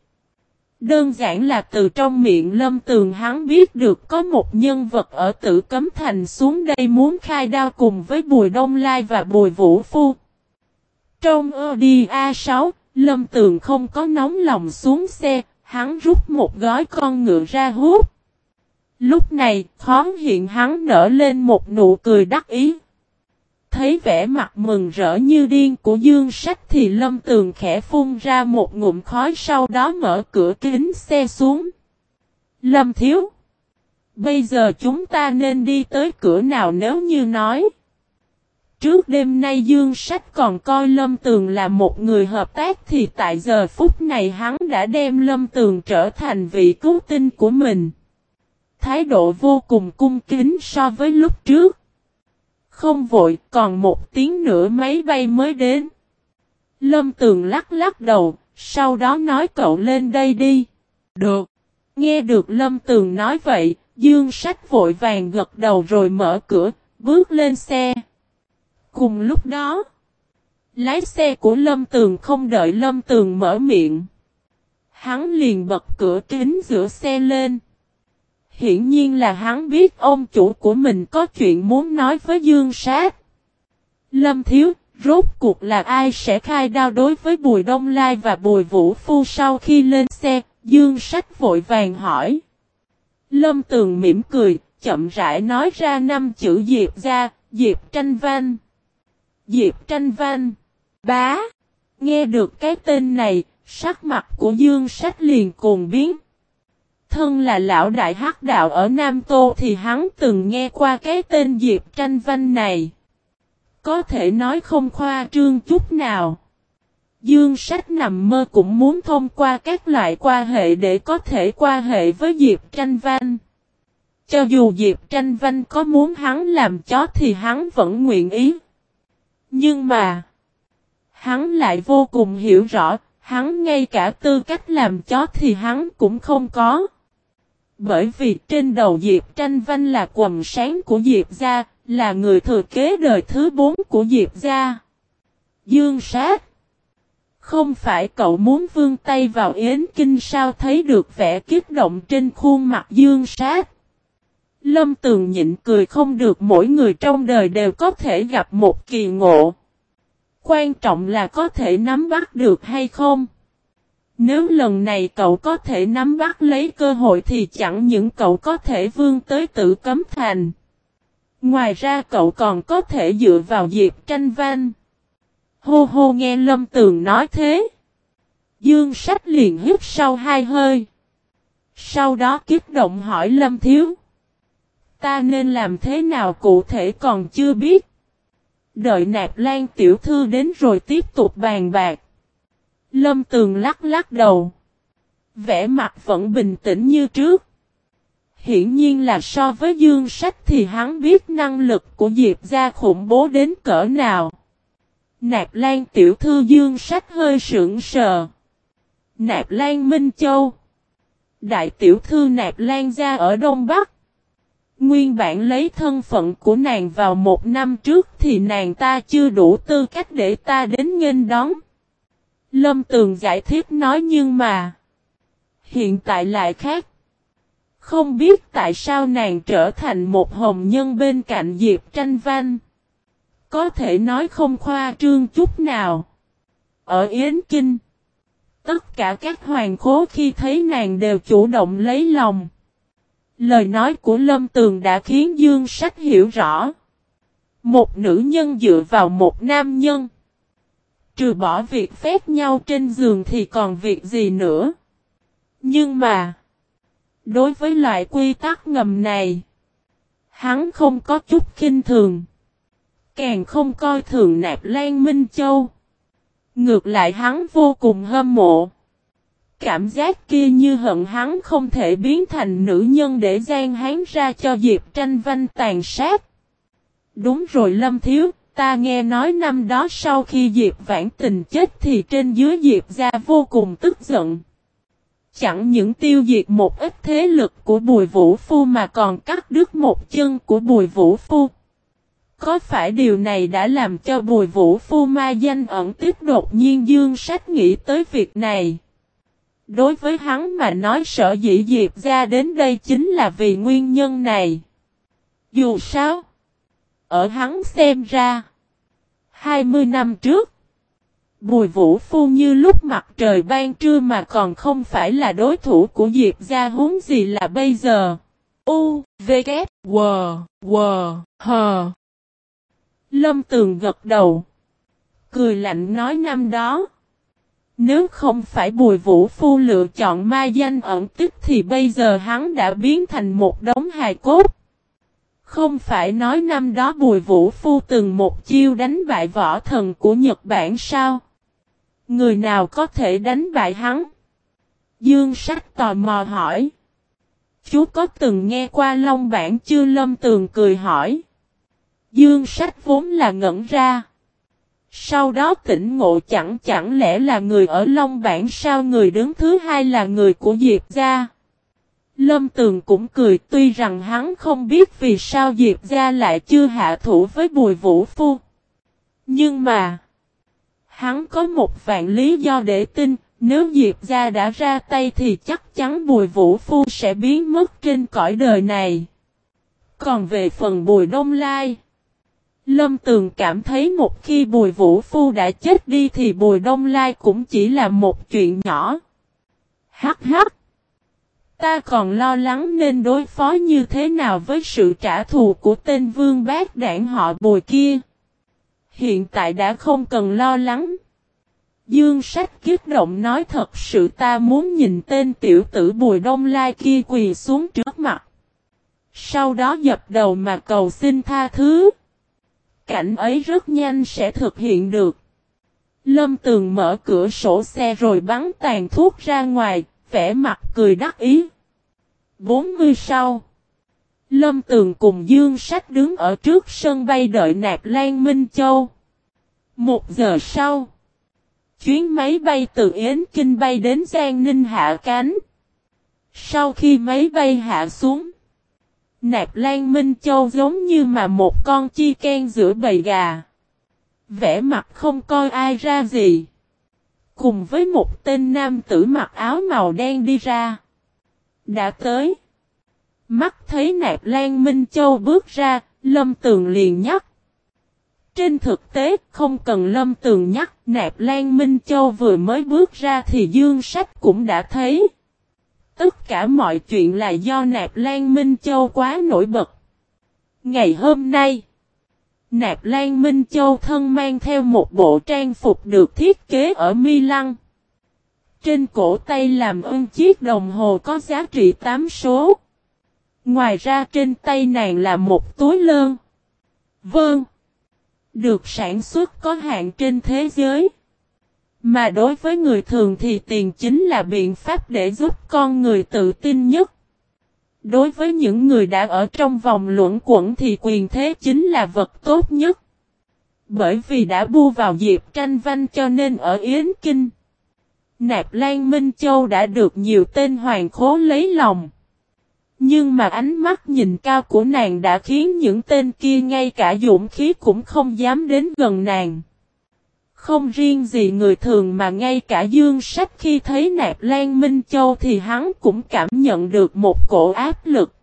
Đơn giản là từ trong miệng lâm tường hắn biết được có một nhân vật ở tử cấm thành xuống đây muốn khai đao cùng với Bùi Đông Lai và Bùi Vũ Phu. Trong Audi A6, lâm tường không có nóng lòng xuống xe, hắn rút một gói con ngựa ra hút. Lúc này, khó hiện hắn nở lên một nụ cười đắc ý. Thấy vẻ mặt mừng rỡ như điên của Dương Sách thì Lâm Tường khẽ phun ra một ngụm khói sau đó mở cửa kính xe xuống. Lâm Thiếu. Bây giờ chúng ta nên đi tới cửa nào nếu như nói. Trước đêm nay Dương Sách còn coi Lâm Tường là một người hợp tác thì tại giờ phút này hắn đã đem Lâm Tường trở thành vị cứu tinh của mình. Thái độ vô cùng cung kính so với lúc trước. Không vội, còn một tiếng nữa máy bay mới đến. Lâm Tường lắc lắc đầu, sau đó nói cậu lên đây đi. Được. Nghe được Lâm Tường nói vậy, Dương Sách vội vàng gật đầu rồi mở cửa, bước lên xe. Cùng lúc đó, lái xe của Lâm Tường không đợi Lâm Tường mở miệng. Hắn liền bật cửa kính giữa xe lên. Hiển nhiên là hắn biết ông chủ của mình có chuyện muốn nói với Dương Sát. Lâm Thiếu, rốt cuộc là ai sẽ khai đao đối với Bùi Đông Lai và Bùi Vũ Phu sau khi lên xe, Dương Sách vội vàng hỏi. Lâm Tường mỉm cười, chậm rãi nói ra năm chữ Diệp ra, Diệp Tranh Văn. Diệp Tranh Văn. Bá. Nghe được cái tên này, sắc mặt của Dương Sách liền cuồng biến. Thân là lão đại hắc đạo ở Nam Tô thì hắn từng nghe qua cái tên Diệp Tranh Văn này. Có thể nói không khoa trương chút nào. Dương sách nằm mơ cũng muốn thông qua các loại quan hệ để có thể quan hệ với Diệp Tranh Văn. Cho dù Diệp Tranh Văn có muốn hắn làm chó thì hắn vẫn nguyện ý. Nhưng mà, hắn lại vô cùng hiểu rõ, hắn ngay cả tư cách làm chó thì hắn cũng không có. Bởi vì trên đầu Diệp Tranh Văn là quầm sáng của Diệp gia, là người thừa kế đời thứ bốn của Diệp gia. Dương sát. Không phải cậu muốn vương tay vào yến kinh sao thấy được vẻ kiếp động trên khuôn mặt dương sát. Lâm Tường nhịn cười không được mỗi người trong đời đều có thể gặp một kỳ ngộ. Quan trọng là có thể nắm bắt được hay không. Nếu lần này cậu có thể nắm bắt lấy cơ hội thì chẳng những cậu có thể vươn tới tự cấm thành. Ngoài ra cậu còn có thể dựa vào Diệp Tranh Văn. Hô hô nghe Lâm Tường nói thế. Dương sách liền hít sau hai hơi. Sau đó kiếp động hỏi Lâm Thiếu. Ta nên làm thế nào cụ thể còn chưa biết. Đợi nạp lan tiểu thư đến rồi tiếp tục bàn bạc. Lâm Tường lắc lắc đầu. Vẻ mặt vẫn bình tĩnh như trước. Hiển nhiên là so với dương sách thì hắn biết năng lực của Diệp gia khủng bố đến cỡ nào. Nạp Lan tiểu thư dương sách hơi sững sờ. Nạp Lan Minh Châu. Đại tiểu thư Nạp Lan gia ở Đông Bắc. Nguyên bản lấy thân phận của nàng vào một năm trước thì nàng ta chưa đủ tư cách để ta đến nghênh đón. Lâm Tường giải thích nói nhưng mà. Hiện tại lại khác. Không biết tại sao nàng trở thành một hồng nhân bên cạnh Diệp Tranh Văn. Có thể nói không khoa trương chút nào. Ở Yến Kinh. Tất cả các hoàng khố khi thấy nàng đều chủ động lấy lòng. Lời nói của Lâm Tường đã khiến Dương Sách hiểu rõ. Một nữ nhân dựa vào một nam nhân. Trừ bỏ việc phép nhau trên giường thì còn việc gì nữa. Nhưng mà. Đối với loại quy tắc ngầm này. Hắn không có chút kinh thường. Càng không coi thường nạp Lan Minh Châu. Ngược lại hắn vô cùng hâm mộ. Cảm giác kia như hận hắn không thể biến thành nữ nhân để gian hắn ra cho Diệp tranh văn tàn sát. Đúng rồi Lâm Thiếu, ta nghe nói năm đó sau khi Diệp vãn tình chết thì trên dưới Diệp ra vô cùng tức giận. Chẳng những tiêu diệt một ít thế lực của Bùi Vũ Phu mà còn cắt đứt một chân của Bùi Vũ Phu. Có phải điều này đã làm cho Bùi Vũ Phu ma danh ẩn tiếp đột nhiên dương sách nghĩ tới việc này? Đối với hắn mà nói sợ dĩ Diệp ra đến đây chính là vì nguyên nhân này. Dù sao, ở hắn xem ra, 20 năm trước, Bùi Vũ Phu như lúc mặt trời ban trưa mà còn không phải là đối thủ của Diệp gia huống gì là bây giờ. U, V, K, W, W, H. Lâm Tường gật đầu. Cười lạnh nói năm đó. Nếu không phải Bùi Vũ Phu lựa chọn ma danh ẩn tích thì bây giờ hắn đã biến thành một đống hài cốt. Không phải nói năm đó Bùi Vũ Phu từng một chiêu đánh bại võ thần của Nhật Bản sao? Người nào có thể đánh bại hắn? Dương Sách tò mò hỏi. Chú có từng nghe qua Long Bản chưa Lâm Tường cười hỏi. Dương Sách vốn là ngẩn ra. Sau đó tỉnh ngộ chẳng chẳng lẽ là người ở Long Bản sao người đứng thứ hai là người của Diệp Gia. Lâm Tường cũng cười tuy rằng hắn không biết vì sao Diệp Gia lại chưa hạ thủ với Bùi Vũ Phu. Nhưng mà, hắn có một vạn lý do để tin, Nếu Diệp gia đã ra tay thì chắc chắn Bùi Vũ Phu sẽ biến mất trên cõi đời này. Còn về phần Bùi Đông Lai, Lâm Tường cảm thấy một khi Bùi Vũ Phu đã chết đi thì Bùi Đông Lai cũng chỉ là một chuyện nhỏ. Hắc hắc! Ta còn lo lắng nên đối phó như thế nào với sự trả thù của tên vương bác đảng họ bồi kia. Hiện tại đã không cần lo lắng. Dương sách kiết động nói thật sự ta muốn nhìn tên tiểu tử Bùi Đông Lai kia quỳ xuống trước mặt. Sau đó dập đầu mà cầu xin tha thứ. Cảnh ấy rất nhanh sẽ thực hiện được. Lâm Tường mở cửa sổ xe rồi bắn tàn thuốc ra ngoài, vẻ mặt cười đắc ý. 40 sau. Lâm Tường cùng Dương Sách đứng ở trước sân bay đợi nạp Lan Minh Châu. Một giờ sau. Chuyến máy bay từ Yến Kinh bay đến Giang Ninh hạ cánh. Sau khi máy bay hạ xuống. Nạp Lan Minh Châu giống như mà một con chi ken giữa bầy gà. Vẽ mặt không coi ai ra gì. Cùng với một tên nam tử mặc áo màu đen đi ra. Đã tới. Mắt thấy Nạp Lan Minh Châu bước ra, Lâm Tường liền nhắc. Trên thực tế, không cần Lâm Tường nhắc, Nạp Lan Minh Châu vừa mới bước ra thì Dương Sách cũng đã thấy. Tất cả mọi chuyện là do Nạp Lan Minh Châu quá nổi bật. Ngày hôm nay, Nạp Lan Minh Châu thân mang theo một bộ trang phục được thiết kế ở Milan. Trên cổ tay làm ơn chiếc đồng hồ có giá trị 8 số. Ngoài ra trên tay nàng là một túi lơn. Vâng. Được sản xuất có hạn trên thế giới. Mà đối với người thường thì tiền chính là biện pháp để giúp con người tự tin nhất. Đối với những người đã ở trong vòng luẩn quẩn thì quyền thế chính là vật tốt nhất. Bởi vì đã bu vào diệp tranh văn cho nên ở Yến Kinh. Nạp Lan Minh Châu đã được nhiều tên hoàng khố lấy lòng. Nhưng mà ánh mắt nhìn cao của nàng đã khiến những tên kia ngay cả dũng khí cũng không dám đến gần nàng. Không riêng gì người thường mà ngay cả Dương Sách khi thấy Nạp Lan Minh Châu thì hắn cũng cảm nhận được một cổ áp lực.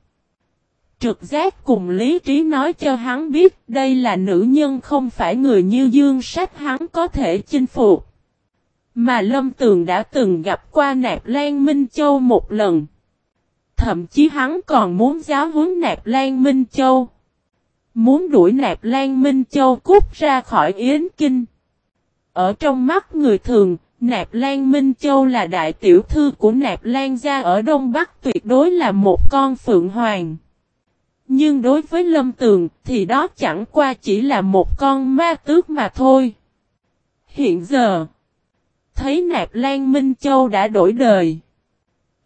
Trực giác cùng lý trí nói cho hắn biết đây là nữ nhân không phải người như Dương Sách hắn có thể chinh phục. Mà Lâm Tường đã từng gặp qua Nạp Lan Minh Châu một lần. Thậm chí hắn còn muốn giáo huấn Nạp Lan Minh Châu. Muốn đuổi Nạp Lan Minh Châu cút ra khỏi Yến Kinh. Ở trong mắt người thường, Nạp Lan Minh Châu là đại tiểu thư của Nạp Lan gia ở Đông Bắc tuyệt đối là một con phượng hoàng. Nhưng đối với Lâm Tường thì đó chẳng qua chỉ là một con ma tước mà thôi. Hiện giờ, thấy Nạp Lan Minh Châu đã đổi đời.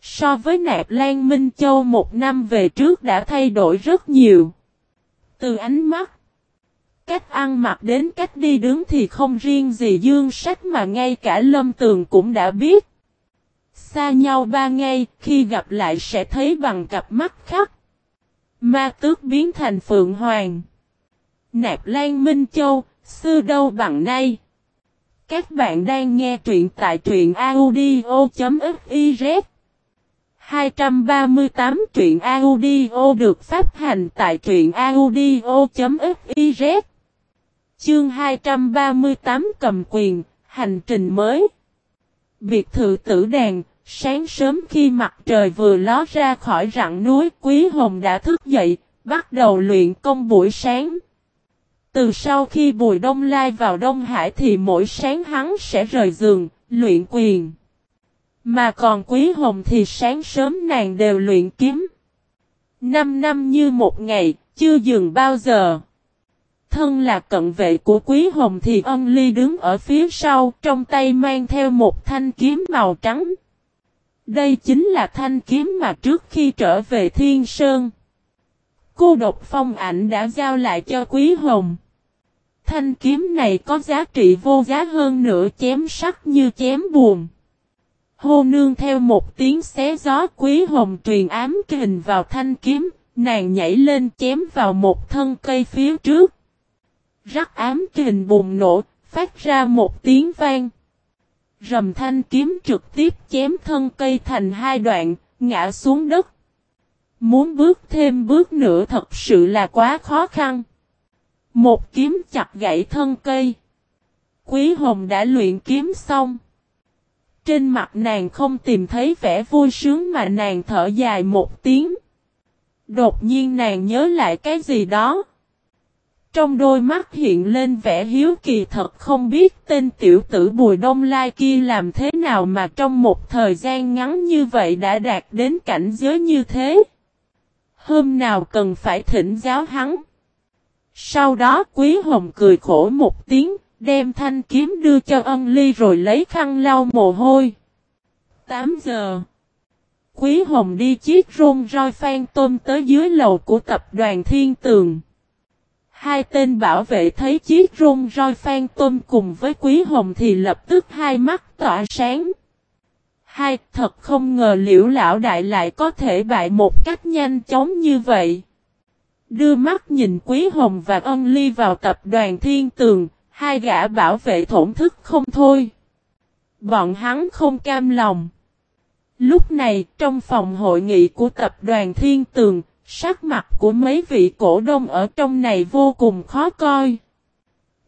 So với Nạp Lan Minh Châu một năm về trước đã thay đổi rất nhiều. Từ ánh mắt, cách ăn mặc đến cách đi đứng thì không riêng gì dương sách mà ngay cả lâm tường cũng đã biết. Xa nhau ba ngày, khi gặp lại sẽ thấy bằng cặp mắt khác. Ma tước biến thành phượng hoàng. Nạp Lan Minh Châu, xưa đâu bằng nay. Các bạn đang nghe truyện tại truyện audio.fif. 238 truyện audio được phát hành tại truyện audio.fiz Chương 238 cầm quyền, hành trình mới Biệt thự tử đàn, sáng sớm khi mặt trời vừa ló ra khỏi rặng núi Quý Hồng đã thức dậy, bắt đầu luyện công buổi sáng từ sau khi Bùi Đông Lai vào Đông Hải thì mỗi sáng hắn sẽ rời giường, luyện quyền. Mà còn Quý Hồng thì sáng sớm nàng đều luyện kiếm. Năm năm như một ngày, chưa dừng bao giờ. Thân là cận vệ của Quý Hồng thì ân ly đứng ở phía sau, trong tay mang theo một thanh kiếm màu trắng. Đây chính là thanh kiếm mà trước khi trở về Thiên Sơn. Cô độc phong ảnh đã giao lại cho Quý Hồng. Thanh kiếm này có giá trị vô giá hơn nữa chém sắc như chém buồn. Hô nương theo một tiếng xé gió quý hồng truyền ám kình vào thanh kiếm, nàng nhảy lên chém vào một thân cây phía trước. Rắc ám kình bùng nổ, phát ra một tiếng vang. Rầm thanh kiếm trực tiếp chém thân cây thành hai đoạn, ngã xuống đất. Muốn bước thêm bước nữa thật sự là quá khó khăn. Một kiếm chặt gãy thân cây. Quý Hồng đã luyện kiếm xong. Trên mặt nàng không tìm thấy vẻ vui sướng mà nàng thở dài một tiếng. Đột nhiên nàng nhớ lại cái gì đó. Trong đôi mắt hiện lên vẻ hiếu kỳ thật không biết tên tiểu tử Bùi Đông Lai kia làm thế nào mà trong một thời gian ngắn như vậy đã đạt đến cảnh giới như thế. Hôm nào cần phải thỉnh giáo hắn. Sau đó Quý Hồng cười khổ một tiếng, đem thanh kiếm đưa cho ân ly rồi lấy khăn lau mồ hôi. 8 giờ Quý Hồng đi chiếc rôn roi phan tôm tới dưới lầu của tập đoàn Thiên Tường. Hai tên bảo vệ thấy chiếc rôn roi phan tôm cùng với Quý Hồng thì lập tức hai mắt tỏa sáng. Hai, thật không ngờ liễu lão đại lại có thể bại một cách nhanh chóng như vậy. Đưa mắt nhìn Quý Hồng và ân ly vào tập đoàn Thiên Tường, hai gã bảo vệ thổn thức không thôi. Bọn hắn không cam lòng. Lúc này, trong phòng hội nghị của tập đoàn Thiên Tường, sắc mặt của mấy vị cổ đông ở trong này vô cùng khó coi.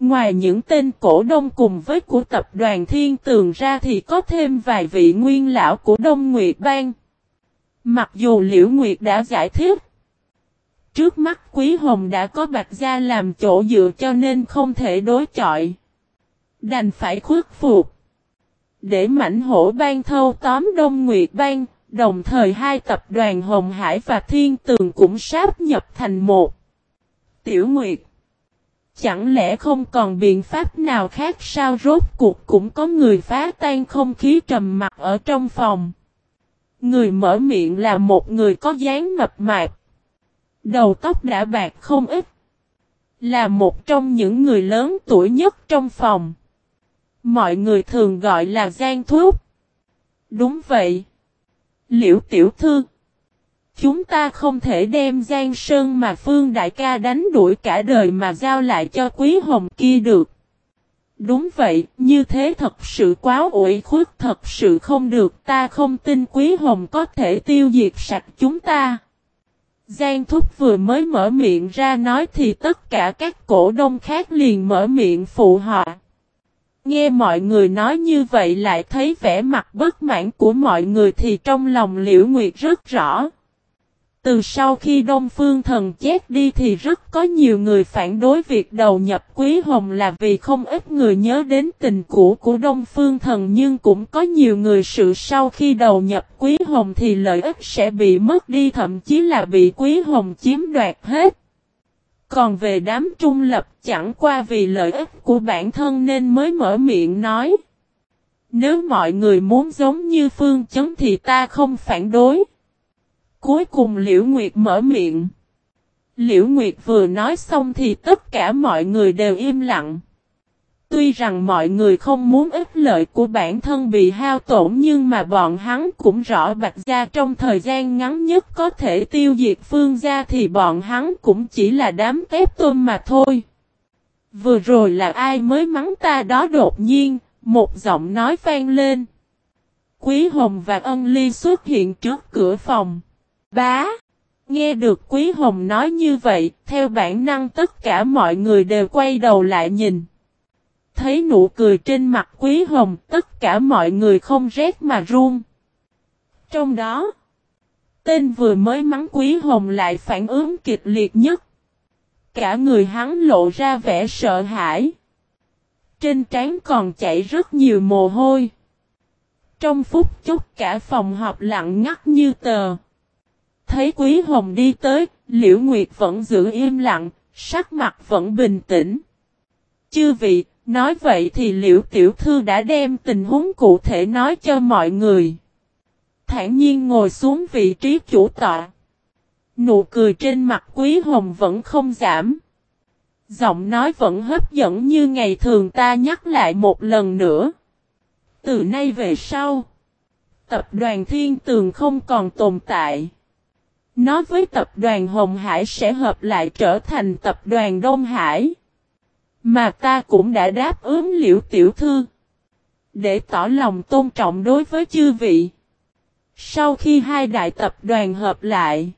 Ngoài những tên cổ đông cùng với của tập đoàn Thiên Tường ra thì có thêm vài vị nguyên lão của Đông Nguyệt Bang. Mặc dù Liễu Nguyệt đã giải thích, trước mắt Quý Hồng đã có Bạch Gia làm chỗ dựa cho nên không thể đối chọi. Đành phải khuất phục. Để mảnh hổ ban thâu tóm Đông Nguyệt Bang, đồng thời hai tập đoàn Hồng Hải và Thiên Tường cũng sáp nhập thành một. Tiểu Nguyệt Chẳng lẽ không còn biện pháp nào khác sao rốt cuộc cũng có người phá tan không khí trầm mặc ở trong phòng. Người mở miệng là một người có dáng mập mạp. Đầu tóc đã bạc không ít. Là một trong những người lớn tuổi nhất trong phòng. Mọi người thường gọi là Giang Thuốc. Đúng vậy. Liễu Tiểu Thư. Chúng ta không thể đem Giang Sơn mà Phương Đại ca đánh đuổi cả đời mà giao lại cho Quý Hồng kia được. Đúng vậy, như thế thật sự quá ủi khuất thật sự không được ta không tin Quý Hồng có thể tiêu diệt sạch chúng ta. Giang Thúc vừa mới mở miệng ra nói thì tất cả các cổ đông khác liền mở miệng phụ họ. Nghe mọi người nói như vậy lại thấy vẻ mặt bất mãn của mọi người thì trong lòng Liễu Nguyệt rất rõ. Từ sau khi Đông Phương Thần chết đi thì rất có nhiều người phản đối việc đầu nhập Quý Hồng là vì không ít người nhớ đến tình cũ của Đông Phương Thần nhưng cũng có nhiều người sự sau khi đầu nhập Quý Hồng thì lợi ích sẽ bị mất đi, thậm chí là bị Quý Hồng chiếm đoạt hết. Còn về đám trung lập, chẳng qua vì lợi ích của bản thân nên mới mở miệng nói. Nếu mọi người muốn giống như Phương Chấn thì ta không phản đối. Cuối cùng Liễu Nguyệt mở miệng. Liễu Nguyệt vừa nói xong thì tất cả mọi người đều im lặng. Tuy rằng mọi người không muốn ích lợi của bản thân bị hao tổn nhưng mà bọn hắn cũng rõ Bạch Gia trong thời gian ngắn nhất có thể tiêu diệt Phương Gia thì bọn hắn cũng chỉ là đám tép tôm mà thôi. Vừa rồi là ai mới mắng ta đó đột nhiên, một giọng nói vang lên. Quý Hồng và Ân Ly xuất hiện trước cửa phòng. Bá! Nghe được Quý Hồng nói như vậy, theo bản năng tất cả mọi người đều quay đầu lại nhìn. Thấy nụ cười trên mặt Quý Hồng, tất cả mọi người không rét mà run. Trong đó, tên vừa mới mắng Quý Hồng lại phản ứng kịch liệt nhất. Cả người hắn lộ ra vẻ sợ hãi. Trên trán còn chảy rất nhiều mồ hôi. Trong phút chốc cả phòng họp lặng ngắt như tờ. Thấy Quý Hồng đi tới, Liễu Nguyệt vẫn giữ im lặng, sắc mặt vẫn bình tĩnh. Chư vị, nói vậy thì liệu Tiểu Thư đã đem tình huống cụ thể nói cho mọi người. Thản nhiên ngồi xuống vị trí chủ tọa. Nụ cười trên mặt Quý Hồng vẫn không giảm. Giọng nói vẫn hấp dẫn như ngày thường ta nhắc lại một lần nữa. Từ nay về sau, tập đoàn Thiên Tường không còn tồn tại. Nó với tập đoàn Hồng Hải sẽ hợp lại trở thành tập đoàn Đông Hải. Mà ta cũng đã đáp ứng liễu tiểu thư. Để tỏ lòng tôn trọng đối với chư vị. Sau khi hai đại tập đoàn hợp lại,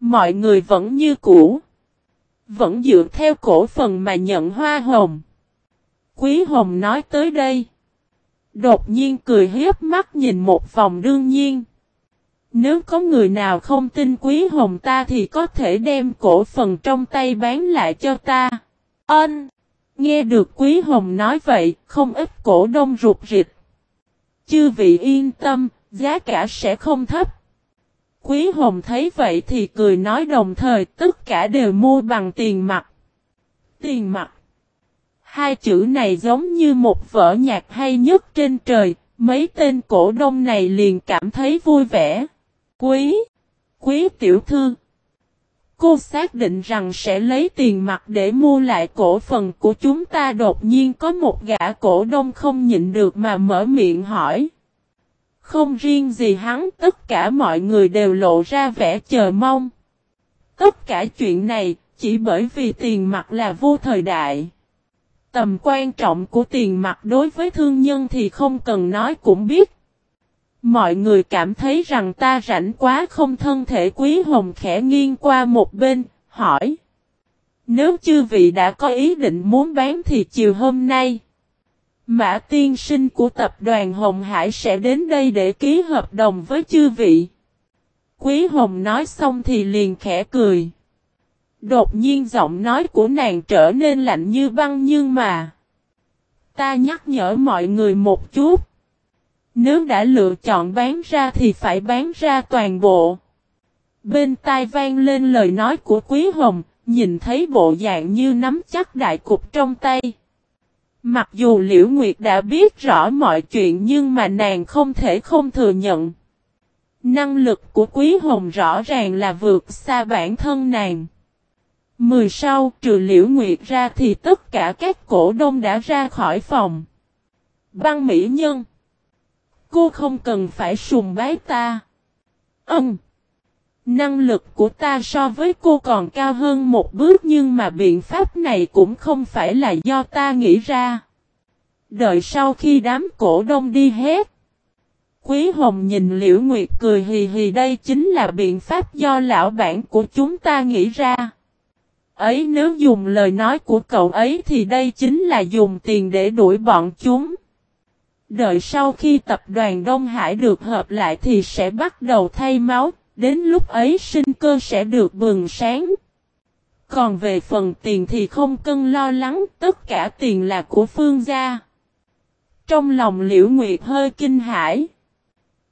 mọi người vẫn như cũ. Vẫn dựa theo cổ phần mà nhận hoa hồng. Quý Hồng nói tới đây. Đột nhiên cười hiếp mắt nhìn một vòng đương nhiên. Nếu có người nào không tin Quý Hồng ta thì có thể đem cổ phần trong tay bán lại cho ta. Ân! Nghe được Quý Hồng nói vậy, không ít cổ đông rụt rịch. Chư vị yên tâm, giá cả sẽ không thấp. Quý Hồng thấy vậy thì cười nói đồng thời tất cả đều mua bằng tiền mặt. Tiền mặt. Hai chữ này giống như một vở nhạc hay nhất trên trời, mấy tên cổ đông này liền cảm thấy vui vẻ. Quý, quý tiểu thư. Cô xác định rằng sẽ lấy tiền mặt để mua lại cổ phần của chúng ta đột nhiên có một gã cổ đông không nhịn được mà mở miệng hỏi. Không riêng gì hắn, tất cả mọi người đều lộ ra vẻ chờ mong. Tất cả chuyện này, chỉ bởi vì tiền mặt là vô thời đại. Tầm quan trọng của tiền mặt đối với thương nhân thì không cần nói cũng biết. Mọi người cảm thấy rằng ta rảnh quá không thân thể quý hồng khẽ nghiêng qua một bên, hỏi. Nếu chư vị đã có ý định muốn bán thì chiều hôm nay. Mã tiên sinh của tập đoàn Hồng Hải sẽ đến đây để ký hợp đồng với chư vị. Quý Hồng nói xong thì liền khẽ cười. Đột nhiên giọng nói của nàng trở nên lạnh như băng nhưng mà. Ta nhắc nhở mọi người một chút. Nếu đã lựa chọn bán ra thì phải bán ra toàn bộ. Bên tai vang lên lời nói của Quý Hồng, nhìn thấy bộ dạng như nắm chắc đại cục trong tay. Mặc dù Liễu Nguyệt đã biết rõ mọi chuyện nhưng mà nàng không thể không thừa nhận. Năng lực của Quý Hồng rõ ràng là vượt xa bản thân nàng. Mười sau trừ Liễu Nguyệt ra thì tất cả các cổ đông đã ra khỏi phòng. Băng Mỹ Nhân Cô không cần phải sùng bái ta. Ừm. Năng lực của ta so với cô còn cao hơn một bước nhưng mà biện pháp này cũng không phải là do ta nghĩ ra. Đợi sau khi đám cổ đông đi hết. Quý Hồng nhìn Liễu Nguyệt cười hì hì, đây chính là biện pháp do lão bản của chúng ta nghĩ ra. Ấy, nếu dùng lời nói của cậu ấy thì đây chính là dùng tiền để đuổi bọn chúng. Đợi sau khi tập đoàn Đông Hải được hợp lại thì sẽ bắt đầu thay máu, đến lúc ấy sinh cơ sẽ được bừng sáng. Còn về phần tiền thì không cần lo lắng, tất cả tiền là của phương gia. Trong lòng Liễu Nguyệt hơi kinh hãi.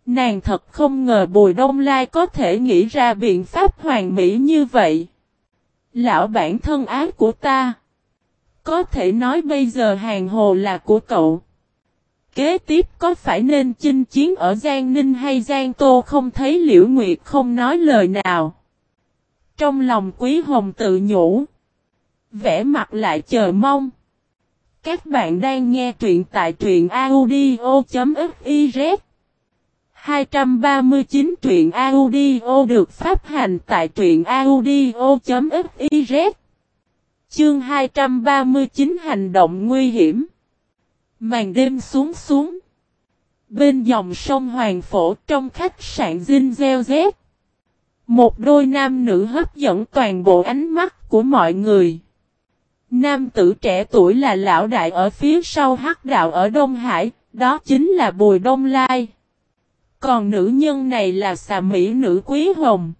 Nàng thật không ngờ Bùi Đông Lai có thể nghĩ ra biện pháp hoàn mỹ như vậy. Lão bản thân ác của ta. Có thể nói bây giờ hàng hồ là của cậu. Kế tiếp có phải nên chinh chiến ở Giang Ninh hay Giang Tô không thấy Liễu Nguyệt không nói lời nào. Trong lòng Quý Hồng tự nhủ. Vẽ mặt lại chờ mong. Các bạn đang nghe truyện tại truyện audio.fiz 239 truyện audio được phát hành tại truyện audio.fiz Chương 239 hành động nguy hiểm Màn đêm xuống xuống. Bên dòng sông Hoàng Phổ trong khách sạn Dinh Gieo Z. Một đôi nam nữ hấp dẫn toàn bộ ánh mắt của mọi người. Nam tử trẻ tuổi là lão đại ở phía sau hắc đạo ở Đông Hải, đó chính là Bùi Đông Lai. Còn nữ nhân này là xà mỹ nữ Quý Hồng.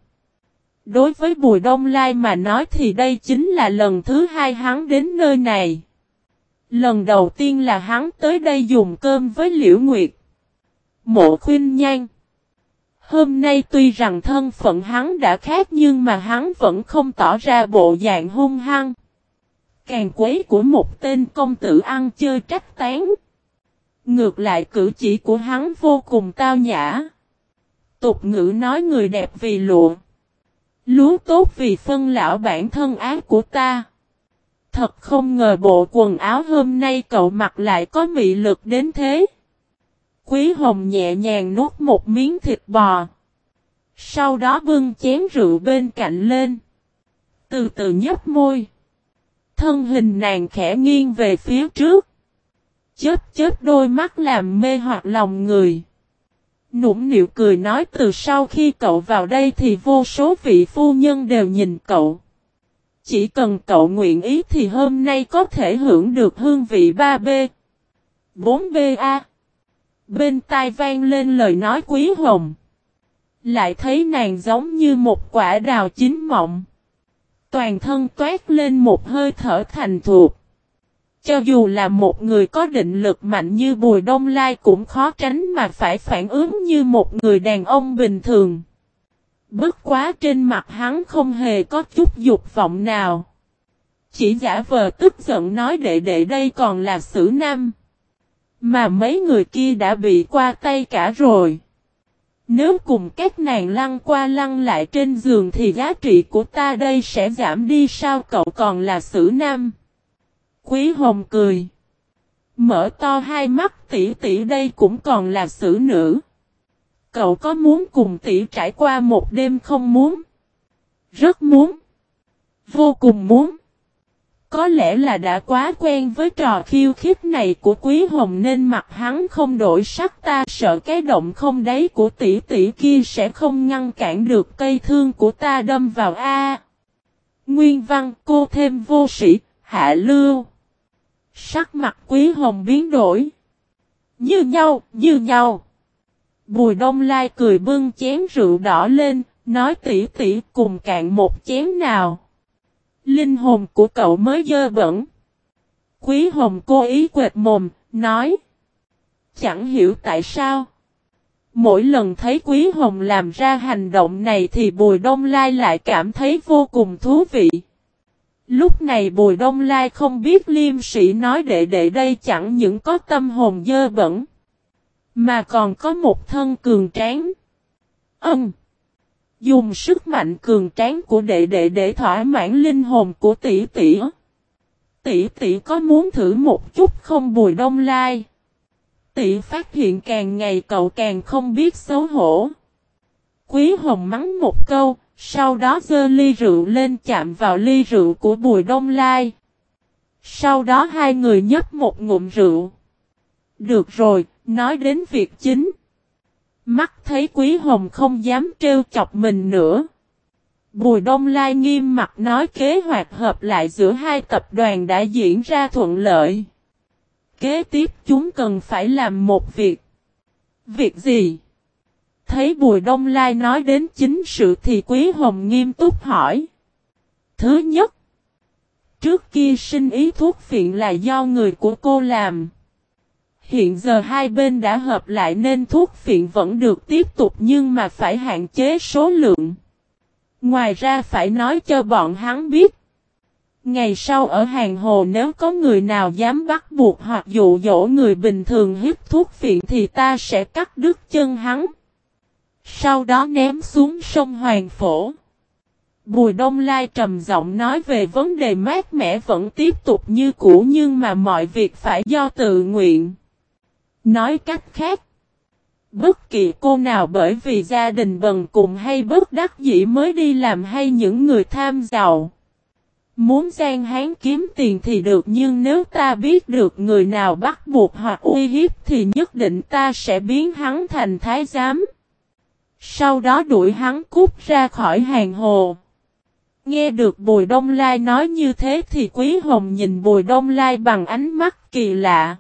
Đối với Bùi Đông Lai mà nói thì đây chính là lần thứ hai hắn đến nơi này. Lần đầu tiên là hắn tới đây dùng cơm với Liễu Nguyệt. Mộ khuyên nhan. Hôm nay tuy rằng thân phận hắn đã khác nhưng mà hắn vẫn không tỏ ra bộ dạng hung hăng. Càng quấy của một tên công tử ăn chơi trách tán. Ngược lại cử chỉ của hắn vô cùng tao nhã. Tục ngữ nói người đẹp vì lụa. Lúa tốt vì phân lão bản thân ác của ta. Thật không ngờ bộ quần áo hôm nay cậu mặc lại có mị lực đến thế. Quý Hồng nhẹ nhàng nuốt một miếng thịt bò. Sau đó bưng chén rượu bên cạnh lên. Từ từ nhấp môi. Thân hình nàng khẽ nghiêng về phía trước. Chớp chớp đôi mắt làm mê hoặc lòng người. Nũng nịu cười nói từ sau khi cậu vào đây thì vô số vị phu nhân đều nhìn cậu. Chỉ cần cậu nguyện ý thì hôm nay có thể hưởng được hương vị 3B. 4BA. Bên tai vang lên lời nói quý hồng. Lại thấy nàng giống như một quả đào chín mọng. Toàn thân toát lên một hơi thở thành thuộc. Cho dù là một người có định lực mạnh như Bùi Đông Lai cũng khó tránh mà phải phản ứng như một người đàn ông bình thường. Bất quá trên mặt hắn không hề có chút dục vọng nào. Chỉ giả vờ tức giận nói đệ đệ đây còn là xử nam. Mà mấy người kia đã bị qua tay cả rồi. Nếu cùng các nàng lăn qua lăn lại trên giường thì giá trị của ta đây sẽ giảm đi sao cậu còn là xử nam. Quý hồng cười. Mở to hai mắt, tỷ tỷ đây cũng còn là xử nữ. Cậu có muốn cùng tỷ trải qua một đêm không muốn? Rất muốn. Vô cùng muốn. Có lẽ là đã quá quen với trò khiêu khích này của Quý Hồng nên mặt hắn không đổi sắc ta sợ cái động không đáy của tỷ tỷ kia sẽ không ngăn cản được cây thương của ta đâm vào A. Nguyên văn cô thêm vô sĩ, hạ lưu. Sắc mặt Quý Hồng biến đổi. Như nhau, như nhau. Bùi đông lai cười bưng chén rượu đỏ lên, nói tỉ tỉ cùng cạn một chén nào. Linh hồn của cậu mới dơ bẩn. Quý hồng cô ý quệt mồm, nói. Chẳng hiểu tại sao. Mỗi lần thấy Quý Hồng làm ra hành động này thì Bùi Đông Lai lại cảm thấy vô cùng thú vị. Lúc này Bùi Đông Lai không biết liêm sĩ nói đệ đệ đây chẳng những có tâm hồn dơ bẩn. Mà còn có một thân cường tráng. Ân. Dùng sức mạnh cường tráng của đệ đệ để thỏa mãn linh hồn của tỷ tỷ. Tỷ tỷ có muốn thử một chút không bùi đông lai. Tỷ phát hiện càng ngày cậu càng không biết xấu hổ. Quý hồng mắng một câu, sau đó dơ ly rượu lên chạm vào ly rượu của bùi đông lai. Sau đó hai người nhấp một ngụm rượu. Được rồi, nói đến việc chính. Mắt thấy Quý Hồng không dám trêu chọc mình nữa. Bùi Đông Lai nghiêm mặt nói kế hoạch hợp lại giữa hai tập đoàn đã diễn ra thuận lợi. Kế tiếp chúng cần phải làm một việc. Việc gì? Thấy Bùi Đông Lai nói đến chính sự thì Quý Hồng nghiêm túc hỏi. Thứ nhất, trước kia sinh ý thuốc phiện là do người của cô làm. Hiện giờ hai bên đã hợp lại nên thuốc phiện vẫn được tiếp tục nhưng mà phải hạn chế số lượng. Ngoài ra phải nói cho bọn hắn biết. Ngày sau ở hàng hồ nếu có người nào dám bắt buộc hoặc dụ dỗ người bình thường hít thuốc phiện thì ta sẽ cắt đứt chân hắn. Sau đó ném xuống sông Hoàng Phổ. Bùi Đông Lai trầm giọng nói về vấn đề mát mẻ vẫn tiếp tục như cũ nhưng mà mọi việc phải do tự nguyện. Nói cách khác, bất kỳ cô nào bởi vì gia đình bần cùng hay bất đắc dĩ mới đi làm hay những người tham giàu. Muốn gian hán kiếm tiền thì được nhưng nếu ta biết được người nào bắt buộc hoặc uy hiếp thì nhất định ta sẽ biến hắn thành thái giám. Sau đó đuổi hắn cút ra khỏi hàng hồ. Nghe được Bùi Đông Lai nói như thế thì Quý Hồng nhìn Bùi Đông Lai bằng ánh mắt kỳ lạ.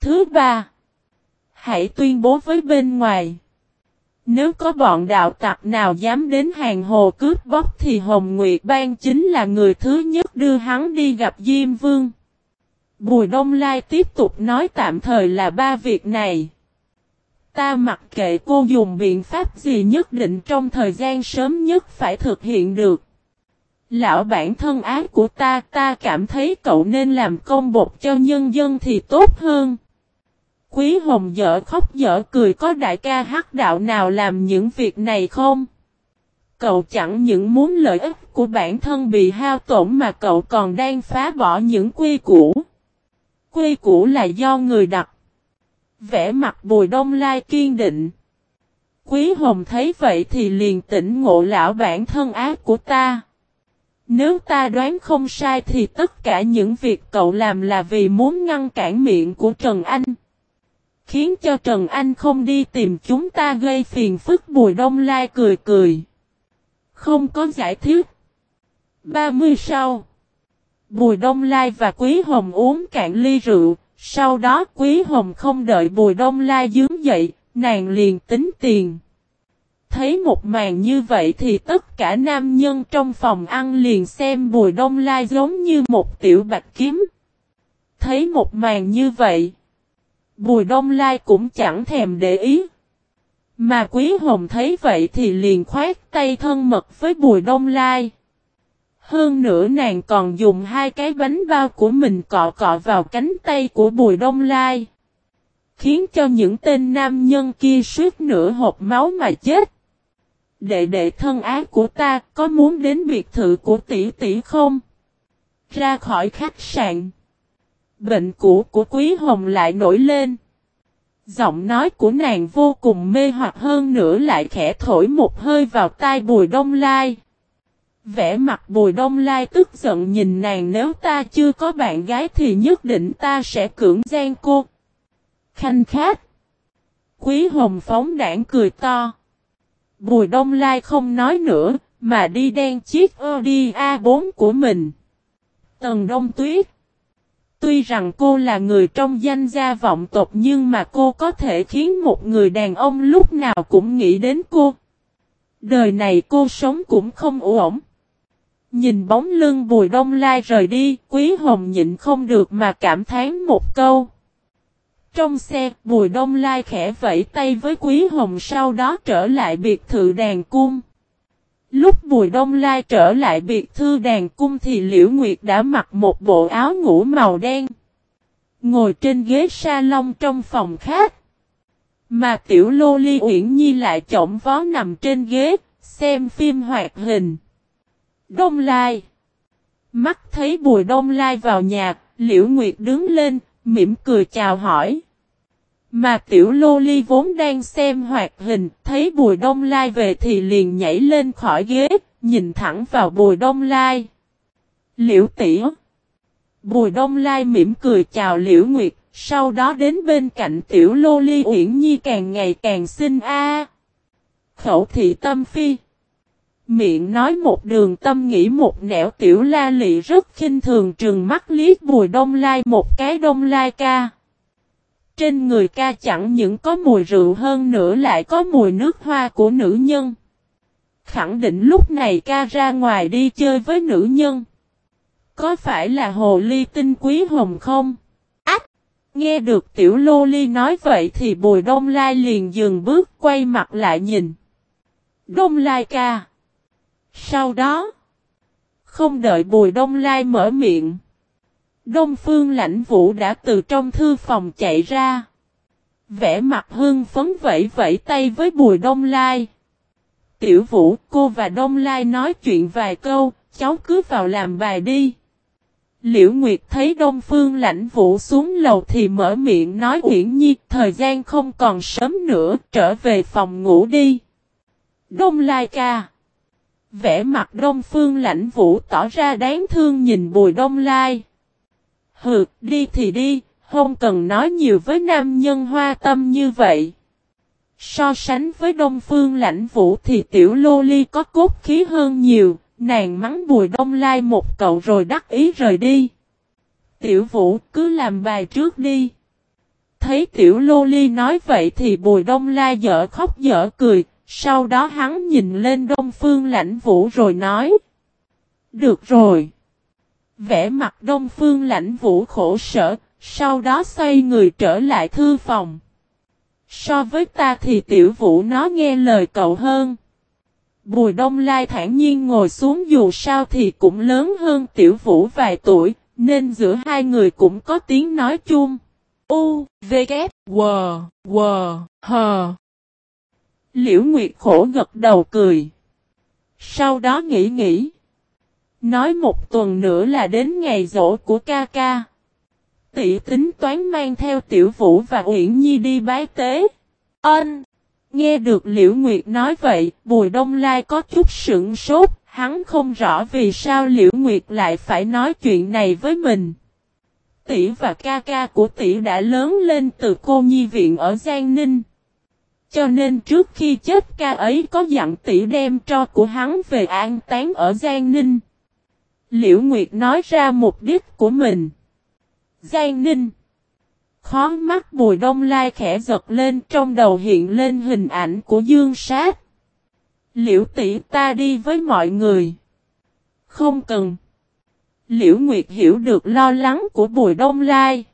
Thứ ba, hãy tuyên bố với bên ngoài. Nếu có bọn đạo tặc nào dám đến hàng hồ cướp bóc thì Hồng Nguyệt Ban chính là người thứ nhất đưa hắn đi gặp Diêm Vương. Bùi Đông Lai tiếp tục nói tạm thời là ba việc này. Ta mặc kệ cô dùng biện pháp gì nhất định trong thời gian sớm nhất phải thực hiện được. Lão bản thân ái của ta, ta cảm thấy cậu nên làm công bột cho nhân dân thì tốt hơn. Quý hồng dở khóc dở cười có đại ca hắc đạo nào làm những việc này không? Cậu chẳng những muốn lợi ích của bản thân bị hao tổn mà cậu còn đang phá bỏ những quy củ. Quy củ là do người đặt. Vẽ mặt bùi đông lai kiên định. Quý hồng thấy vậy thì liền tỉnh ngộ lão bản thân ác của ta. Nếu ta đoán không sai thì tất cả những việc cậu làm là vì muốn ngăn cản miệng của Trần Anh. Khiến cho Trần Anh không đi tìm chúng ta gây phiền phức Bùi Đông Lai cười cười. Không có giải thích. 30 sau. Bùi Đông Lai và Quý Hồng uống cạn ly rượu. Sau đó Quý Hồng không đợi Bùi Đông Lai dướng dậy. Nàng liền tính tiền. Thấy một màn như vậy thì tất cả nam nhân trong phòng ăn liền xem Bùi Đông Lai giống như một tiểu bạch kiếm. Thấy một màn như vậy. Bùi Đông Lai cũng chẳng thèm để ý. Mà Quý Hồng thấy vậy thì liền khoát tay thân mật với Bùi Đông Lai. Hơn nữa nàng còn dùng hai cái bánh bao của mình cọ cọ vào cánh tay của Bùi Đông Lai. Khiến cho những tên nam nhân kia suốt nửa hộp máu mà chết. Đệ đệ thân ác của ta có muốn đến biệt thự của tỷ tỷ không? Ra khỏi khách sạn. Bệnh cũ của Quý Hồng lại nổi lên. Giọng nói của nàng vô cùng mê hoặc hơn nữa lại khẽ thổi một hơi vào tai Bùi Đông Lai. Vẽ mặt Bùi Đông Lai tức giận nhìn nàng nếu ta chưa có bạn gái thì nhất định ta sẽ cưỡng gian cô. Khanh khát. Quý Hồng phóng đảng cười to. Bùi Đông Lai không nói nữa, mà đi đen chiếc Audi A4 của mình. Tần Đông Tuyết Tuy rằng cô là người trong danh gia vọng tộc nhưng mà cô có thể khiến một người đàn ông lúc nào cũng nghĩ đến cô. Đời này cô sống cũng không ổn. Nhìn bóng lưng Bùi Đông Lai rời đi, Quý Hồng nhịn không được mà cảm thán một câu. Trong xe, Bùi Đông Lai khẽ vẫy tay với Quý Hồng sau đó trở lại biệt thự đàn cung. Lúc Bùi Đông Lai trở lại biệt thư đàn cung thì Liễu Nguyệt đã mặc một bộ áo ngủ màu đen. Ngồi trên ghế salon trong phòng khách. Mà tiểu lô ly uyển nhi lại chổng vó nằm trên ghế, xem phim hoạt hình. Đông Lai Mắt thấy Bùi Đông Lai vào nhà, Liễu Nguyệt đứng lên, mỉm cười chào hỏi. Mà tiểu lô ly vốn đang xem hoạt hình, thấy bùi đông lai về thì liền nhảy lên khỏi ghế, nhìn thẳng vào bùi đông lai. Liễu tỉa Bùi đông lai mỉm cười chào liễu nguyệt, sau đó đến bên cạnh tiểu lô ly uyển nhi càng ngày càng xinh a Khẩu thị tâm phi Miệng nói một đường tâm nghĩ một nẻo tiểu la lị rất khinh thường trừng mắt liếc bùi đông lai một cái đông lai ca. Trên người ca chẳng những có mùi rượu hơn nữa lại có mùi nước hoa của nữ nhân. Khẳng định lúc này ca ra ngoài đi chơi với nữ nhân. Có phải là hồ ly tinh quý hồng không? Ách! Nghe được tiểu lô ly nói vậy thì bùi đông lai liền dừng bước quay mặt lại nhìn. Đông lai ca. Sau đó, không đợi bùi đông lai mở miệng. Đông Phương Lãnh Vũ đã từ trong thư phòng chạy ra. Vẽ mặt hương phấn vẫy vẫy tay với Bùi Đông Lai. Tiểu Vũ, cô và Đông Lai nói chuyện vài câu, cháu cứ vào làm bài đi. Liễu Nguyệt thấy Đông Phương Lãnh Vũ xuống lầu thì mở miệng nói Uyển Nhi, thời gian không còn sớm nữa, trở về phòng ngủ đi. Đông Lai ca. Vẽ mặt Đông Phương Lãnh Vũ tỏ ra đáng thương nhìn Bùi Đông Lai. Hừ, đi thì đi, không cần nói nhiều với nam nhân hoa tâm như vậy. So sánh với Đông Phương lãnh vũ thì tiểu lô ly có cốt khí hơn nhiều, nàng mắng bùi đông lai một cậu rồi đắc ý rời đi. Tiểu vũ cứ làm bài trước đi. Thấy tiểu lô ly nói vậy thì bùi đông lai dở khóc dở cười, sau đó hắn nhìn lên đông phương lãnh vũ rồi nói. Được rồi. Vẽ mặt đông phương lãnh vũ khổ sở, sau đó xoay người trở lại thư phòng. So với ta thì tiểu vũ nó nghe lời cậu hơn. Bùi đông lai thản nhiên ngồi xuống dù sao thì cũng lớn hơn tiểu vũ vài tuổi, nên giữa hai người cũng có tiếng nói chung. U, V, K, W, W, H. Liễu Nguyệt khổ gật đầu cười. Sau đó nghĩ nghĩ. Nói một tuần nữa là đến ngày rỗ của ca ca. Tỷ tính toán mang theo Tiểu Vũ và Uyển Nhi đi bái tế. Ân! Nghe được Liễu Nguyệt nói vậy, Bùi Đông Lai có chút sững sốt, Hắn không rõ vì sao Liễu Nguyệt lại phải nói chuyện này với mình. Tỷ và ca ca của tỷ đã lớn lên từ cô nhi viện ở Giang Ninh. Cho nên trước khi chết ca ấy có dặn tỷ đem cho của hắn về an táng ở Giang Ninh. Liễu Nguyệt nói ra mục đích của mình. Giang Ninh. Khó mắt Bùi Đông Lai khẽ giật lên, trong đầu hiện lên hình ảnh của Dương Sát. Liễu tỷ, ta đi với mọi người. Không cần. Liễu Nguyệt hiểu được lo lắng của Bùi Đông Lai.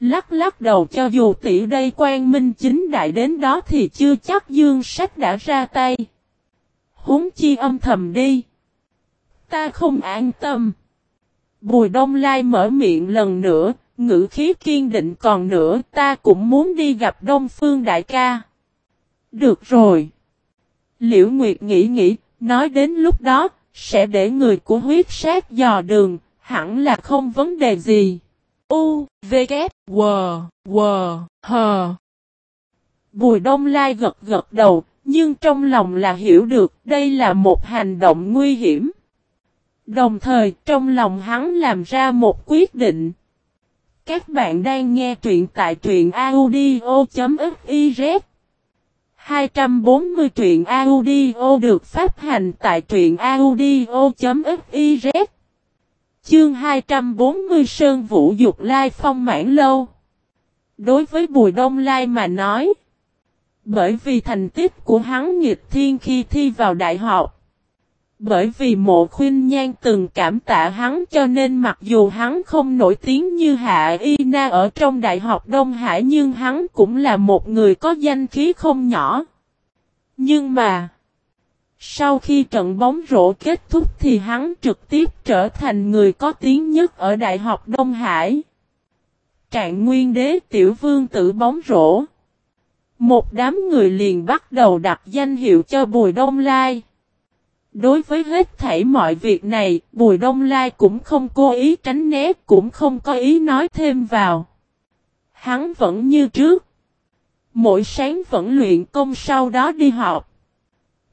Lắc lắc đầu cho dù tỷ đây quan minh chính đại đến đó thì chưa chắc Dương Sách đã ra tay. Húng chi âm thầm đi. Ta không an tâm. Bùi Đông Lai mở miệng lần nữa, ngữ khí kiên định còn nữa ta cũng muốn đi gặp Đông Phương Đại ca. Được rồi. Liễu Nguyệt nghĩ nghĩ, nói đến lúc đó, sẽ để người của huyết sát dò đường, hẳn là không vấn đề gì. U, V, K, W, W, H. Bùi Đông Lai gật gật đầu, nhưng trong lòng là hiểu được đây là một hành động nguy hiểm. Đồng thời, trong lòng hắn làm ra một quyết định. Các bạn đang nghe truyện tại truyện audio.fiz 240 truyện audio được phát hành tại truyện audio.fiz Chương 240 Sơn Vũ Dục Lai Phong Mãn Lâu. Đối với Bùi Đông Lai mà nói, Bởi vì thành tích của hắn nghịch thiên khi thi vào đại học bởi vì mộ khuyên nhan từng cảm tạ hắn cho nên mặc dù hắn không nổi tiếng như Hạ Y Na ở trong Đại học Đông Hải nhưng hắn cũng là một người có danh khí không nhỏ. Nhưng mà, sau khi trận bóng rổ kết thúc thì hắn trực tiếp trở thành người có tiếng nhất ở Đại học Đông Hải. Trạng nguyên đế tiểu vương tử bóng rổ. Một đám người liền bắt đầu đặt danh hiệu cho Bùi Đông Lai. Đối với hết thảy mọi việc này, Bùi Đông Lai cũng không cố ý tránh né, cũng không có ý nói thêm vào. Hắn vẫn như trước. Mỗi sáng vẫn luyện công sau đó đi học.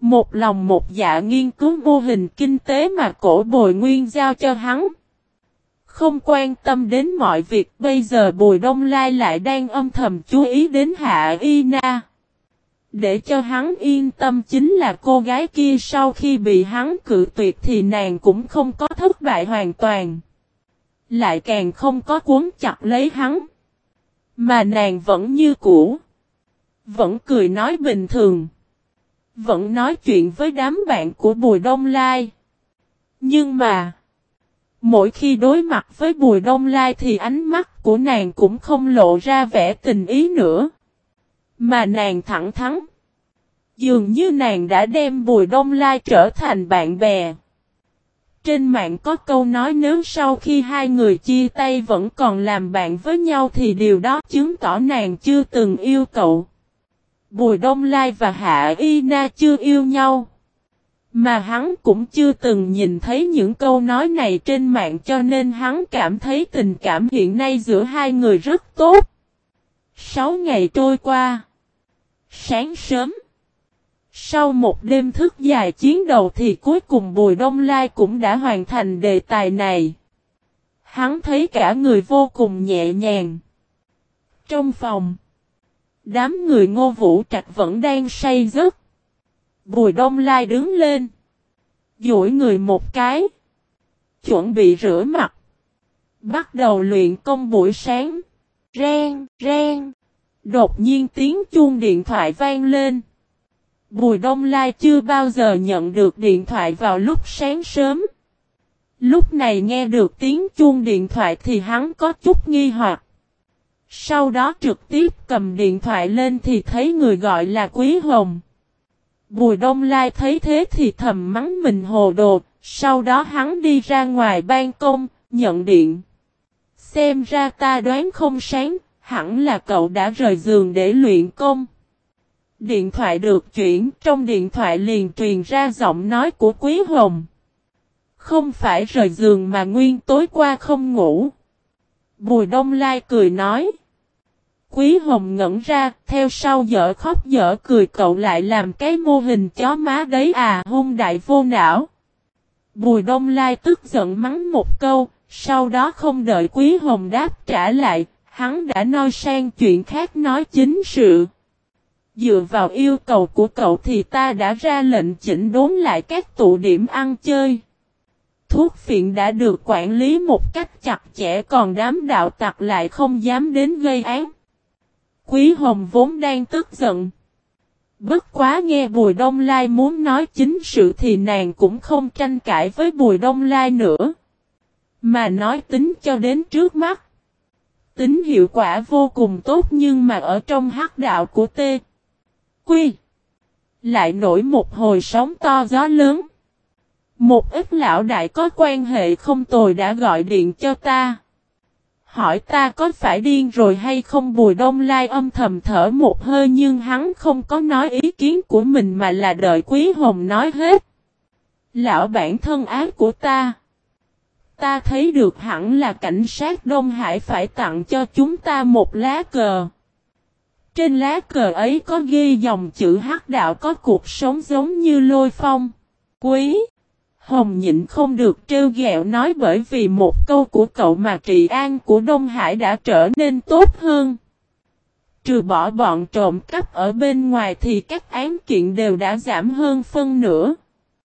Một lòng một dạ nghiên cứu mô hình kinh tế mà cổ bồi nguyên giao cho hắn. Không quan tâm đến mọi việc bây giờ Bùi Đông Lai lại đang âm thầm chú ý đến Hạ Y Na. Để cho hắn yên tâm chính là cô gái kia sau khi bị hắn cự tuyệt thì nàng cũng không có thất bại hoàn toàn. Lại càng không có cuốn chặt lấy hắn. Mà nàng vẫn như cũ. Vẫn cười nói bình thường. Vẫn nói chuyện với đám bạn của Bùi Đông Lai. Nhưng mà. Mỗi khi đối mặt với Bùi Đông Lai thì ánh mắt của nàng cũng không lộ ra vẻ tình ý nữa. Mà nàng thẳng thắn. Dường như nàng đã đem Bùi Đông Lai trở thành bạn bè. Trên mạng có câu nói nếu sau khi hai người chia tay vẫn còn làm bạn với nhau thì điều đó chứng tỏ nàng chưa từng yêu cậu. Bùi Đông Lai và Hạ Y Na chưa yêu nhau. Mà hắn cũng chưa từng nhìn thấy những câu nói này trên mạng cho nên hắn cảm thấy tình cảm hiện nay giữa hai người rất tốt. Sáu ngày trôi qua. Sáng sớm. Sau một đêm thức dài chiến đầu thì cuối cùng Bùi Đông Lai cũng đã hoàn thành đề tài này. Hắn thấy cả người vô cùng nhẹ nhàng. Trong phòng, đám người ngô vũ trạch vẫn đang say giấc. Bùi Đông Lai đứng lên. duỗi người một cái. Chuẩn bị rửa mặt. Bắt đầu luyện công buổi sáng. Ren, ren. Đột nhiên tiếng chuông điện thoại vang lên. Bùi Đông Lai chưa bao giờ nhận được điện thoại vào lúc sáng sớm. Lúc này nghe được tiếng chuông điện thoại thì hắn có chút nghi hoặc. Sau đó trực tiếp cầm điện thoại lên thì thấy người gọi là Quý Hồng. Bùi Đông Lai thấy thế thì thầm mắng mình hồ đồ, sau đó hắn đi ra ngoài ban công, nhận điện. Xem ra ta đoán không sáng, hẳn là cậu đã rời giường để luyện công. Điện thoại được chuyển, trong điện thoại liền truyền ra giọng nói của Quý Hồng. Không phải rời giường mà nguyên tối qua không ngủ. Bùi Đông Lai cười nói. Quý Hồng ngẩn ra, theo sau dở khóc dở cười cậu lại làm cái mô hình chó má đấy à hung đại vô não. Bùi Đông Lai tức giận mắng một câu, sau đó không đợi Quý Hồng đáp trả lại, hắn đã nói sang chuyện khác nói chính sự. Dựa vào yêu cầu của cậu thì ta đã ra lệnh chỉnh đốn lại các tụ điểm ăn chơi. Thuốc phiện đã được quản lý một cách chặt chẽ còn đám đạo tặc lại không dám đến gây án. Quý Hồng vốn đang tức giận. Bất quá nghe Bùi Đông Lai muốn nói chính sự thì nàng cũng không tranh cãi với Bùi Đông Lai nữa. Mà nói tính cho đến trước mắt. Tính hiệu quả vô cùng tốt nhưng mà ở trong hắc đạo của T. Quy. Lại nổi một hồi sóng to gió lớn. Một ít lão đại có quan hệ không tồi đã gọi điện cho ta. Hỏi ta có phải điên rồi hay không Bùi Đông Lai âm thầm thở một hơi nhưng hắn không có nói ý kiến của mình mà là đợi Quý Hồng nói hết. Lão bản thân ác của ta. Ta thấy được hẳn là cảnh sát Đông Hải phải tặng cho chúng ta một lá cờ. Trên lá cờ ấy có ghi dòng chữ hắc đạo có cuộc sống giống như lôi phong. Quý! Hồng nhịn không được trêu ghẹo nói bởi vì một câu của cậu mà trị an của Đông Hải đã trở nên tốt hơn. Trừ bỏ bọn trộm cắp ở bên ngoài thì các án kiện đều đã giảm hơn phân nửa.